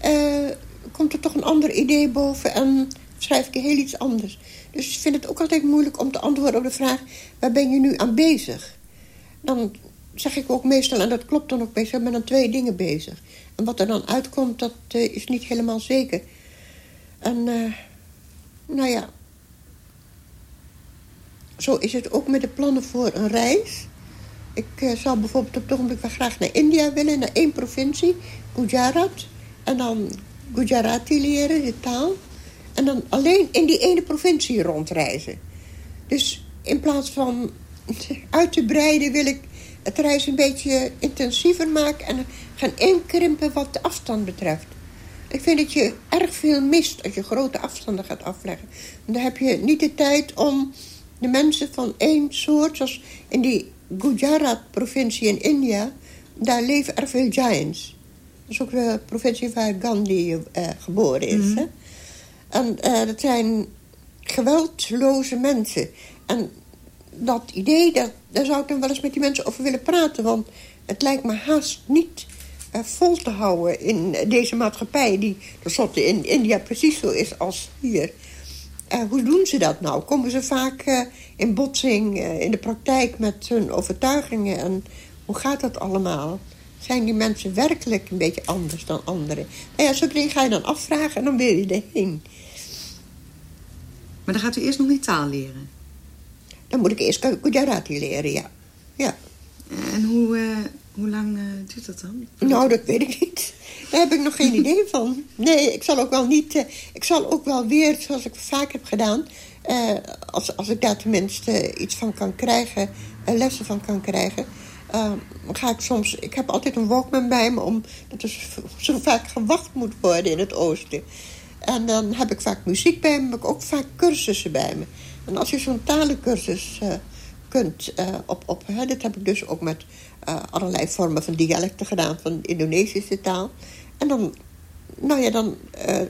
eh, komt er toch een ander idee boven en schrijf ik heel iets anders. Dus ik vind het ook altijd moeilijk om te antwoorden op de vraag... waar ben je nu aan bezig? Dan zeg ik ook meestal, en dat klopt dan ook meestal... ik ben aan twee dingen bezig. En wat er dan uitkomt, dat uh, is niet helemaal zeker. En, nou ja, zo is het ook met de plannen voor een reis. Ik uh, zou bijvoorbeeld op het ogenblik wel graag naar India willen, naar één provincie, Gujarat. En dan Gujarati leren, de taal. En dan alleen in die ene provincie rondreizen. Dus in plaats van uit te breiden wil ik het reizen een beetje intensiever maken... en gaan inkrimpen wat de afstand betreft. Ik vind dat je erg veel mist als je grote afstanden gaat afleggen. dan heb je niet de tijd om de mensen van één soort... zoals in die Gujarat-provincie in India... daar leven erg veel giants. Dat is ook de provincie waar Gandhi uh, geboren is. Mhm. hè? En uh, dat zijn geweldloze mensen. En dat idee, dat, daar zou ik dan wel eens met die mensen over willen praten. Want het lijkt me haast niet uh, vol te houden in deze maatschappij... die tenslotte in India precies zo is als hier. Uh, hoe doen ze dat nou? Komen ze vaak uh, in botsing in de praktijk met hun overtuigingen? En hoe gaat dat allemaal? Zijn die mensen werkelijk een beetje anders dan anderen? Nou ja, zo'n ding ga je dan afvragen en dan wil je erheen. Maar dan gaat u eerst nog niet taal leren? Dan moet ik eerst Gujarati leren, ja. ja. En hoe, hoe lang uh, duurt dat dan? Nou, dat weet ik niet. Daar heb ik nog geen idee van. Nee, ik zal ook wel niet... Uh, ik zal ook wel weer, zoals ik vaak heb gedaan... als, als ik daar tenminste iets van kan krijgen... lessen van kan krijgen... ga ik soms... Ik heb altijd een Walkman bij me... omdat er zo vaak gewacht moet worden in het oosten. En dan heb ik vaak muziek bij me, ik ook vaak cursussen bij me. En als je zo'n talencursus kunt op... op hè, dit heb ik dus ook met uh, allerlei vormen van dialecten gedaan... van de Indonesische taal. En dan, nou ja, dan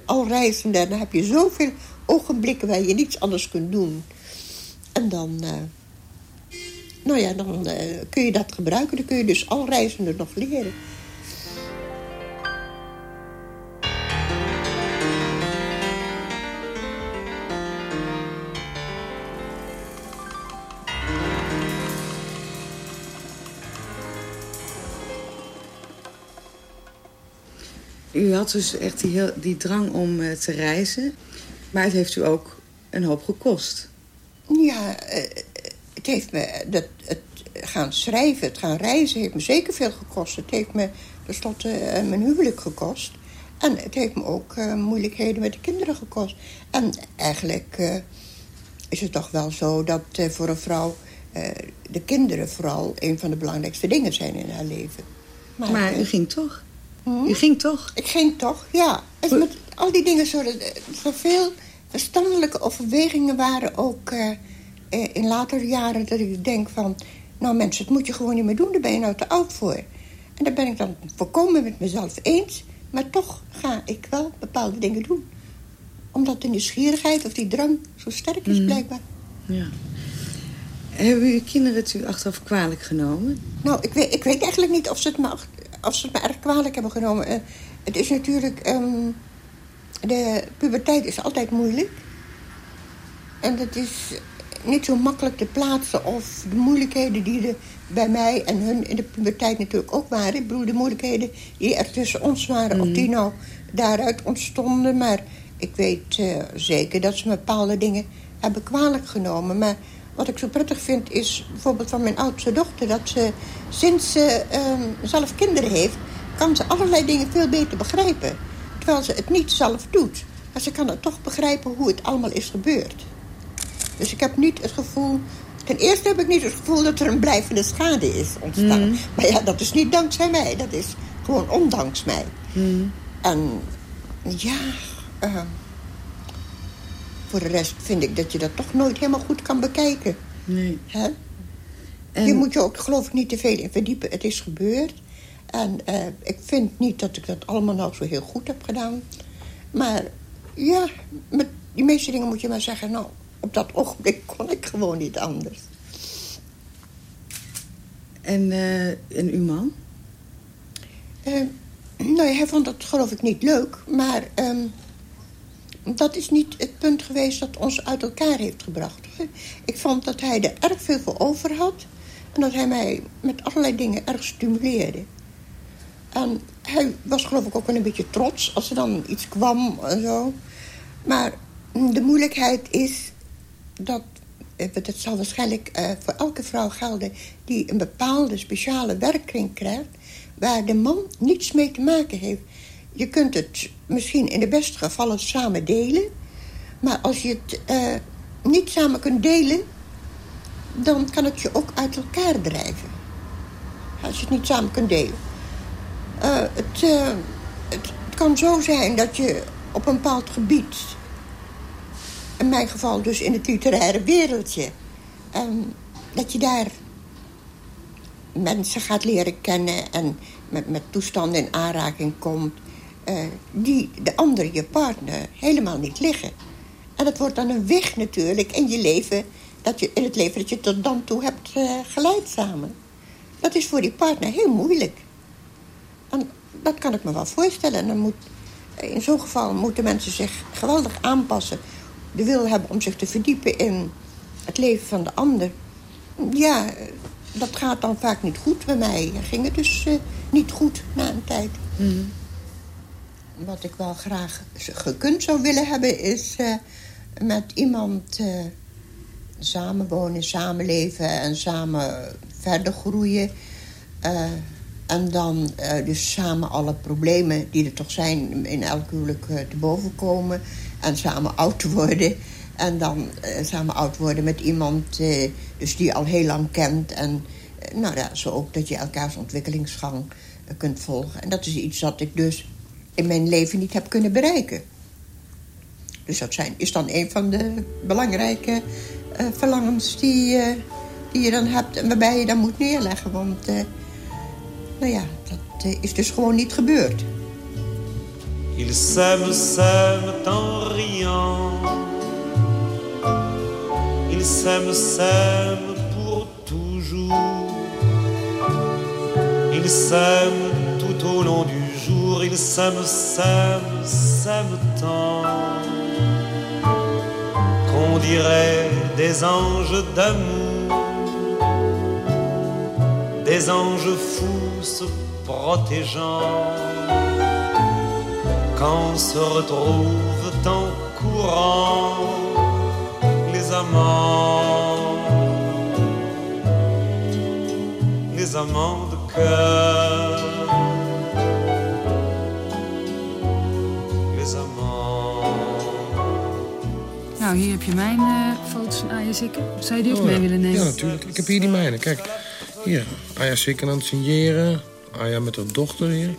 al reizende... dan heb je zoveel ogenblikken waar je niets anders kunt doen. En dan... nou ja, dan kun je dat gebruiken. Dan kun je dus al reizende nog leren. U had dus echt die, heel, die drang om uh, te reizen. Maar het heeft u ook een hoop gekost. Ja, uh, het heeft me... Dat, het gaan schrijven, het gaan reizen heeft me zeker veel gekost. Het heeft me tenslotte uh, mijn huwelijk gekost. En het heeft me ook moeilijkheden met de kinderen gekost. En eigenlijk is het toch wel zo dat voor een vrouw... de kinderen vooral een van de belangrijkste dingen zijn in haar leven. Maar, maar u ging toch? Hm? Je ging toch? Ik ging toch, ja. Het met al die dingen zo, veel verstandelijke overwegingen waren ook uh, in latere jaren dat ik denk van... nou mensen, het moet je gewoon niet meer doen, daar ben je nou te oud voor. En daar ben ik dan volkomen met mezelf eens. Maar toch ga ik wel bepaalde dingen doen. Omdat de nieuwsgierigheid of die drang zo sterk is, mm. blijkbaar. Ja. Hebben uw kinderen het u achteraf kwalijk genomen? Nou, ik weet, ik weet eigenlijk niet of ze het me als ze het me erg kwalijk hebben genomen. Uh, het is natuurlijk... Um, de puberteit is altijd moeilijk. En dat is niet zo makkelijk te plaatsen of de moeilijkheden die er bij mij en hun in de puberteit natuurlijk ook waren. Ik bedoel, de moeilijkheden die er tussen ons waren, mm. of die nou daaruit ontstonden. Maar ik weet uh, zeker dat ze bepaalde dingen hebben kwalijk genomen. Maar wat ik zo prettig vind is bijvoorbeeld van mijn oudste dochter... dat ze sinds ze uh, zelf kinderen heeft... kan ze allerlei dingen veel beter begrijpen. Terwijl ze het niet zelf doet. Maar ze kan het toch begrijpen hoe het allemaal is gebeurd. Dus ik heb niet het gevoel... Ten eerste heb ik niet het gevoel dat er een blijvende schade is ontstaan. Mm. Maar ja, dat is niet dankzij mij. Dat is gewoon ondanks mij. Mm. En ja... Uh, voor de rest vind ik dat je dat toch nooit helemaal goed kan bekijken. Nee. Hè? En... Je moet je ook geloof ik niet te veel in verdiepen. Het is gebeurd. En uh, ik vind niet dat ik dat allemaal nou zo heel goed heb gedaan. Maar ja, met die meeste dingen moet je maar zeggen... nou, op dat ogenblik kon ik gewoon niet anders. En, uh, en uw man? Uh, nou, hij vond dat geloof ik niet leuk. Maar um, dat is niet het punt geweest dat ons uit elkaar heeft gebracht. Ik vond dat hij er erg veel voor over had. En dat hij mij met allerlei dingen erg stimuleerde. En hij was geloof ik ook wel een beetje trots als er dan iets kwam en zo. Maar de moeilijkheid is dat... Het eh, zal waarschijnlijk uh, voor elke vrouw gelden... die een bepaalde speciale werkkring krijgt... waar de man niets mee te maken heeft. Je kunt het misschien in de beste gevallen samen delen. Maar als je het uh, niet samen kunt delen... dan kan het je ook uit elkaar drijven. Als je het niet samen kunt delen. Uh, het, uh, het, kan zo zijn dat je op een bepaald gebied... in mijn geval dus in het literaire wereldje... Um, dat je daar mensen gaat leren kennen... en met, met toestanden in aanraking komt... Uh, die de andere, je partner, helemaal niet liggen. En dat wordt dan een weg natuurlijk in je leven... Dat je, in het leven dat je tot dan toe hebt uh, geleid samen. Dat is voor die partner heel moeilijk. En dat kan ik me wel voorstellen. En dan moet, in zo'n geval moeten mensen zich geweldig aanpassen. De wil hebben om zich te verdiepen in het leven van de ander. Ja, dat gaat dan vaak niet goed bij mij. ging het dus niet goed na een tijd. Mm. Wat ik wel graag gekund zou willen hebben... is uh, met iemand uh, samenwonen, samenleven en samen verder groeien. en dan dus samen alle problemen die er toch zijn in elk huwelijk te boven komen. En samen oud worden. En dan samen oud worden met iemand dus die je al heel lang kent. En nou ja, zo ook dat je elkaars ontwikkelingsgang kunt volgen. En dat is iets wat ik dus in mijn leven niet heb kunnen bereiken. Dus dat zijn, is dan een van de belangrijke uh, verlangens die, uh, die je dan hebt... en waarbij je dan moet neerleggen. Want uh, nou ja, dat is dus gewoon niet gebeurd. Il s'aime, en riant. Il s'aime pour toujours. Il s'aime tout au long du jour, il s'aime, s'aime, s'aime tant qu'on dirait des anges d'amour, des anges fous se protégeant quand se retrouvent en courant les amants, les amants de cœur. Nou, hier heb je mijn uh, foto's van Zikker. Zou je die ook oh, mee ja. willen nemen? Ja, natuurlijk. Ik heb hier die mijne. Kijk, hier. Aya Zikker aan het signeren. Aya met haar dochter hier.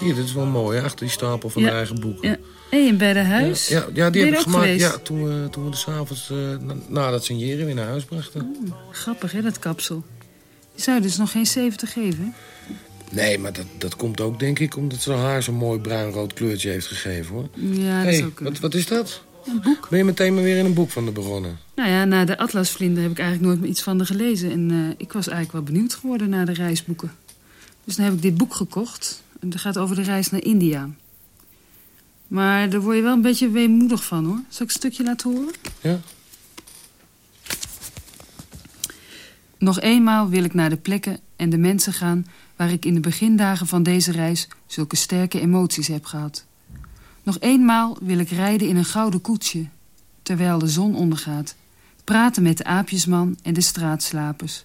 Hier, dit is wel mooi, hè? achter die stapel van ja. haar eigen boeken. Ja. En je beddenhuis? Ja, ja, ja die heb ik gemaakt geweest? ja, toen, we, toen we de s'avonds uh, na, na dat signeren weer naar huis brachten. Oh, grappig, hè, dat kapsel. Je zou dus nog geen 70 geven? Nee, maar dat, dat komt ook, denk ik, omdat ze haar zo'n mooi bruin-rood kleurtje heeft gegeven, hoor. Ja, dat hey, is ook... wat, wat is dat? Een boek. Ben je meteen maar weer in een boek van de begonnen? Nou ja, na de Atlasvlinder heb ik eigenlijk nooit meer iets van haar gelezen. En uh, ik was eigenlijk wel benieuwd geworden naar de reisboeken. Dus dan heb ik dit boek gekocht. En dat gaat over de reis naar India. Maar daar word je wel een beetje weemoedig van, hoor. Zal ik een stukje laten horen? Ja. Nog eenmaal wil ik naar de plekken en de mensen gaan... waar ik in de begindagen van deze reis zulke sterke emoties heb gehad. Nog eenmaal wil ik rijden in een gouden koetsje... terwijl de zon ondergaat. Praten met de aapjesman en de straatslapers.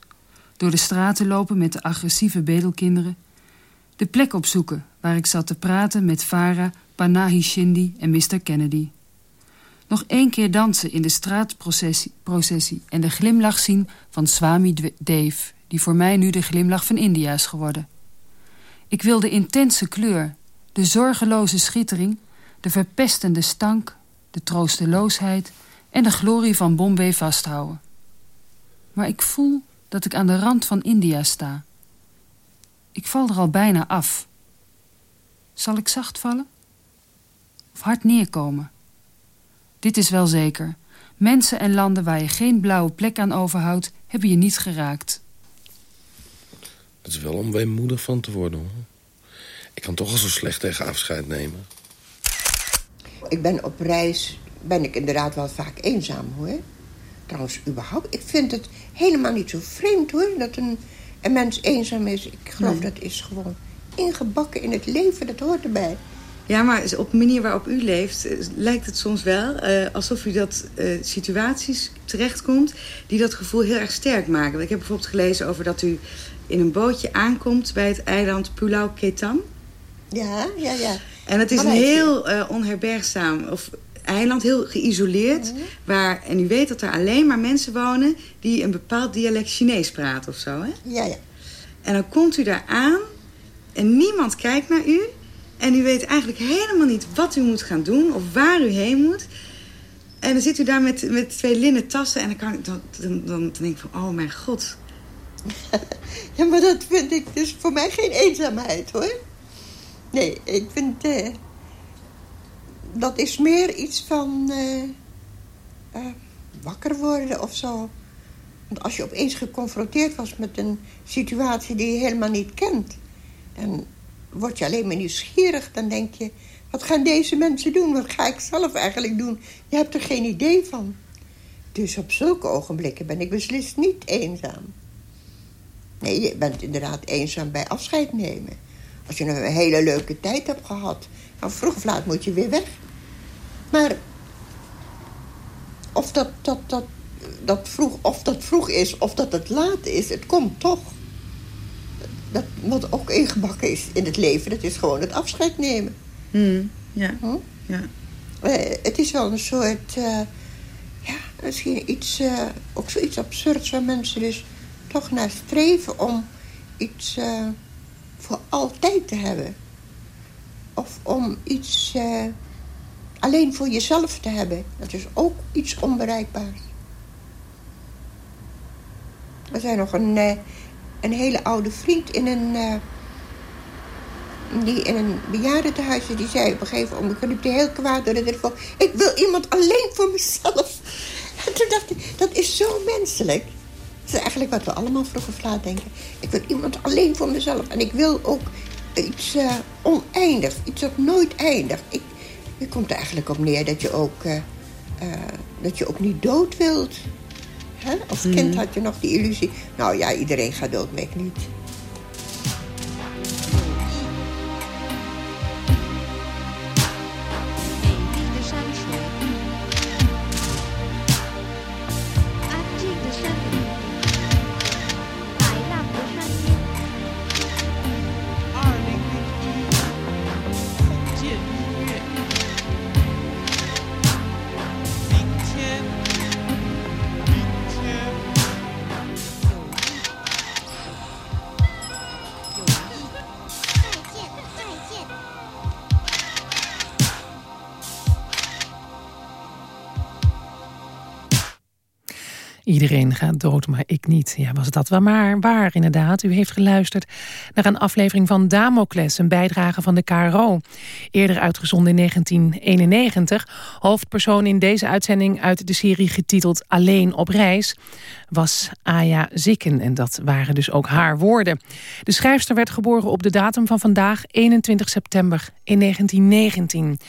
Door de straten lopen met de agressieve bedelkinderen. De plek opzoeken waar ik zat te praten met Farah, Panahi Shindi en Mr. Kennedy. Nog één keer dansen in de straatprocessie processie en de glimlach zien van Swami Dave... die voor mij nu de glimlach van India is geworden. Ik wil de intense kleur, de zorgeloze schittering... de verpestende stank, de troosteloosheid... en de glorie van Bombay vasthouden. Maar ik voel dat ik aan de rand van India sta. Ik val er al bijna af. Zal ik zacht vallen? Of hard neerkomen? Dit is wel zeker. Mensen en landen waar je geen blauwe plek aan overhoudt... hebben je niet geraakt. Dat is wel om weemoedig van te worden, hoor. Ik kan toch al zo slecht tegen afscheid nemen. Ik ben op reis, ben ik inderdaad wel vaak eenzaam, hoor. Trouwens, überhaupt, ik vind het helemaal niet zo vreemd, hoor... dat een, een mens eenzaam is. Ik geloof Nee. dat is gewoon ingebakken in het leven. Dat hoort erbij. Ja, maar op de manier waarop u leeft... lijkt het soms wel eh, alsof u dat eh, situaties terechtkomt... die dat gevoel heel erg sterk maken. Want Ik heb bijvoorbeeld gelezen over dat u in een bootje aankomt... bij het eiland Pulau Ketam. Ja, ja, ja. En het is een heel eh, onherbergzaam... of eiland, heel geïsoleerd. Mhm. waar, en u weet dat er alleen maar mensen wonen... die een bepaald dialect Chinees praten of zo, hè? Ja, ja. En dan komt u daar aan en niemand kijkt naar u... en u weet eigenlijk helemaal niet wat u moet gaan doen... of waar u heen moet... En dan zit u daar met, met twee linnen tassen en dan, kan ik, dan, dan, dan denk ik van, oh mijn god. Ja, maar dat vind ik dus voor mij geen eenzaamheid, hoor. Nee, ik vind... eh, dat is meer iets van... eh, eh, wakker worden of zo. Want als je opeens geconfronteerd was met een situatie die je helemaal niet kent... dan word je alleen maar nieuwsgierig. Dan denk je, wat gaan deze mensen doen? Wat ga ik zelf eigenlijk doen? Je hebt er geen idee van. Dus op zulke ogenblikken ben ik beslist niet eenzaam. Nee, je bent inderdaad eenzaam bij afscheid nemen. Als je een hele leuke tijd hebt gehad. Dan vroeg of laat moet je weer weg. Maar of dat, dat, dat, dat, vroeg, of dat vroeg is of dat het laat is, het komt toch. Dat, wat ook ingebakken is in het leven, dat is gewoon het afscheid nemen. Hmm, ja. Hm? ja. Eh, het is wel een soort, eh, ja, misschien iets, eh, ook zoiets absurds waar mensen dus toch naar streven om iets voor altijd te hebben. Of om iets eh, alleen voor jezelf te hebben. Dat is ook iets onbereikbaars. Er zijn nog een, eh, een hele oude vriend in een, eh, die in een bejaardentehuis. Die zei op een gegeven moment, ik liep heel kwaad door de. Ik wil iemand alleen voor mezelf. En toen dacht ik, dat is zo menselijk. Dat is eigenlijk wat we allemaal vroeg of laat denken. Ik wil iemand alleen voor mezelf. En ik wil ook iets eh oneindigs. Iets dat nooit eindigt. Ik, je komt er eigenlijk op neer dat je ook, eh, eh, dat je ook niet dood wilt. Hè? Als kind had je nog die illusie. Nou ja, iedereen gaat dood, maar ik niet. Iedereen gaat dood, maar ik niet. Ja, was dat wel maar waar, inderdaad. U heeft geluisterd naar een aflevering van Damocles, een bijdrage van de KRO. Eerder uitgezonden in 1991. Hoofdpersoon in deze uitzending uit de serie getiteld Alleen op reis was Aya Zikken. En dat waren dus ook haar woorden. De schrijfster werd geboren op de datum van vandaag, 21 september in 1919.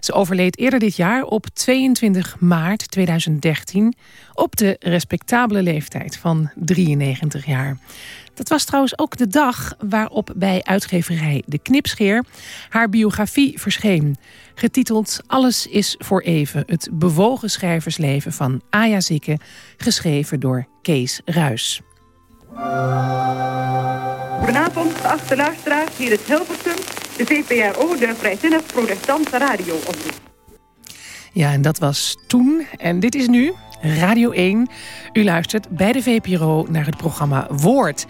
Ze overleed eerder dit jaar op 22 maart 2013 op de respectabele leeftijd van 93 jaar. Dat was trouwens ook de dag waarop bij uitgeverij De Knipscheer haar biografie verscheen. Getiteld Alles is voor even, het bewogen schrijversleven van Aya Zikke, geschreven door Kees Ruis. Goedenavond, geachte luisteraars, hier is Hilversum, de VPRO, de Vrijzinnig Protestantse Radio omroep. Ja, en dat was toen. En dit is nu Radio 1. U luistert bij de VPRO naar het programma Woord.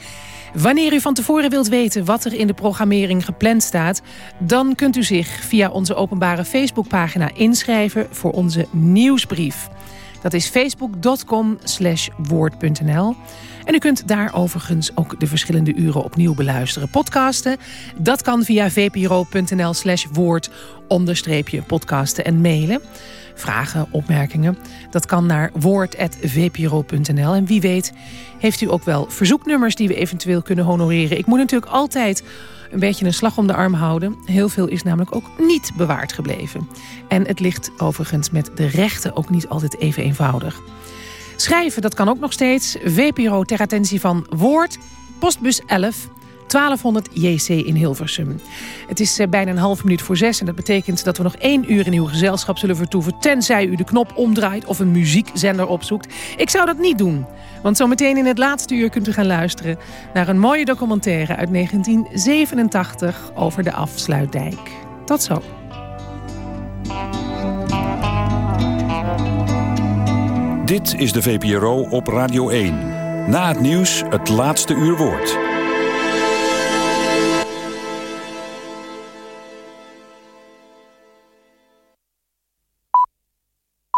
Wanneer u van tevoren wilt weten wat er in de programmering gepland staat... dan kunt u zich via onze openbare Facebookpagina inschrijven voor onze nieuwsbrief. Dat is facebook.com woord.nl. En u kunt daar overigens ook de verschillende uren opnieuw beluisteren. Podcasten, dat kan via vpro.nl slash woord onderstreepje podcasten en mailen. Vragen, opmerkingen, dat kan naar woord.vpro.nl. En wie weet heeft u ook wel verzoeknummers die we eventueel kunnen honoreren. Ik moet natuurlijk altijd een beetje een slag om de arm houden. Heel veel is namelijk ook niet bewaard gebleven. En het ligt overigens met de rechten ook niet altijd even eenvoudig. Schrijven, dat kan ook nog steeds. VPRO ter attentie van Woord, postbus 11... 1200 JC in Hilversum. Het is eh, bijna een half minuut voor zes en dat betekent dat we nog één uur in uw gezelschap zullen vertoeven... tenzij u de knop omdraait of een muziekzender opzoekt. Ik zou dat niet doen, want zometeen in het laatste uur kunt u gaan luisteren... naar een mooie documentaire uit 1987 over de Afsluitdijk. Tot zo. Dit is de VPRO op Radio 1. Na het nieuws het laatste uur woord.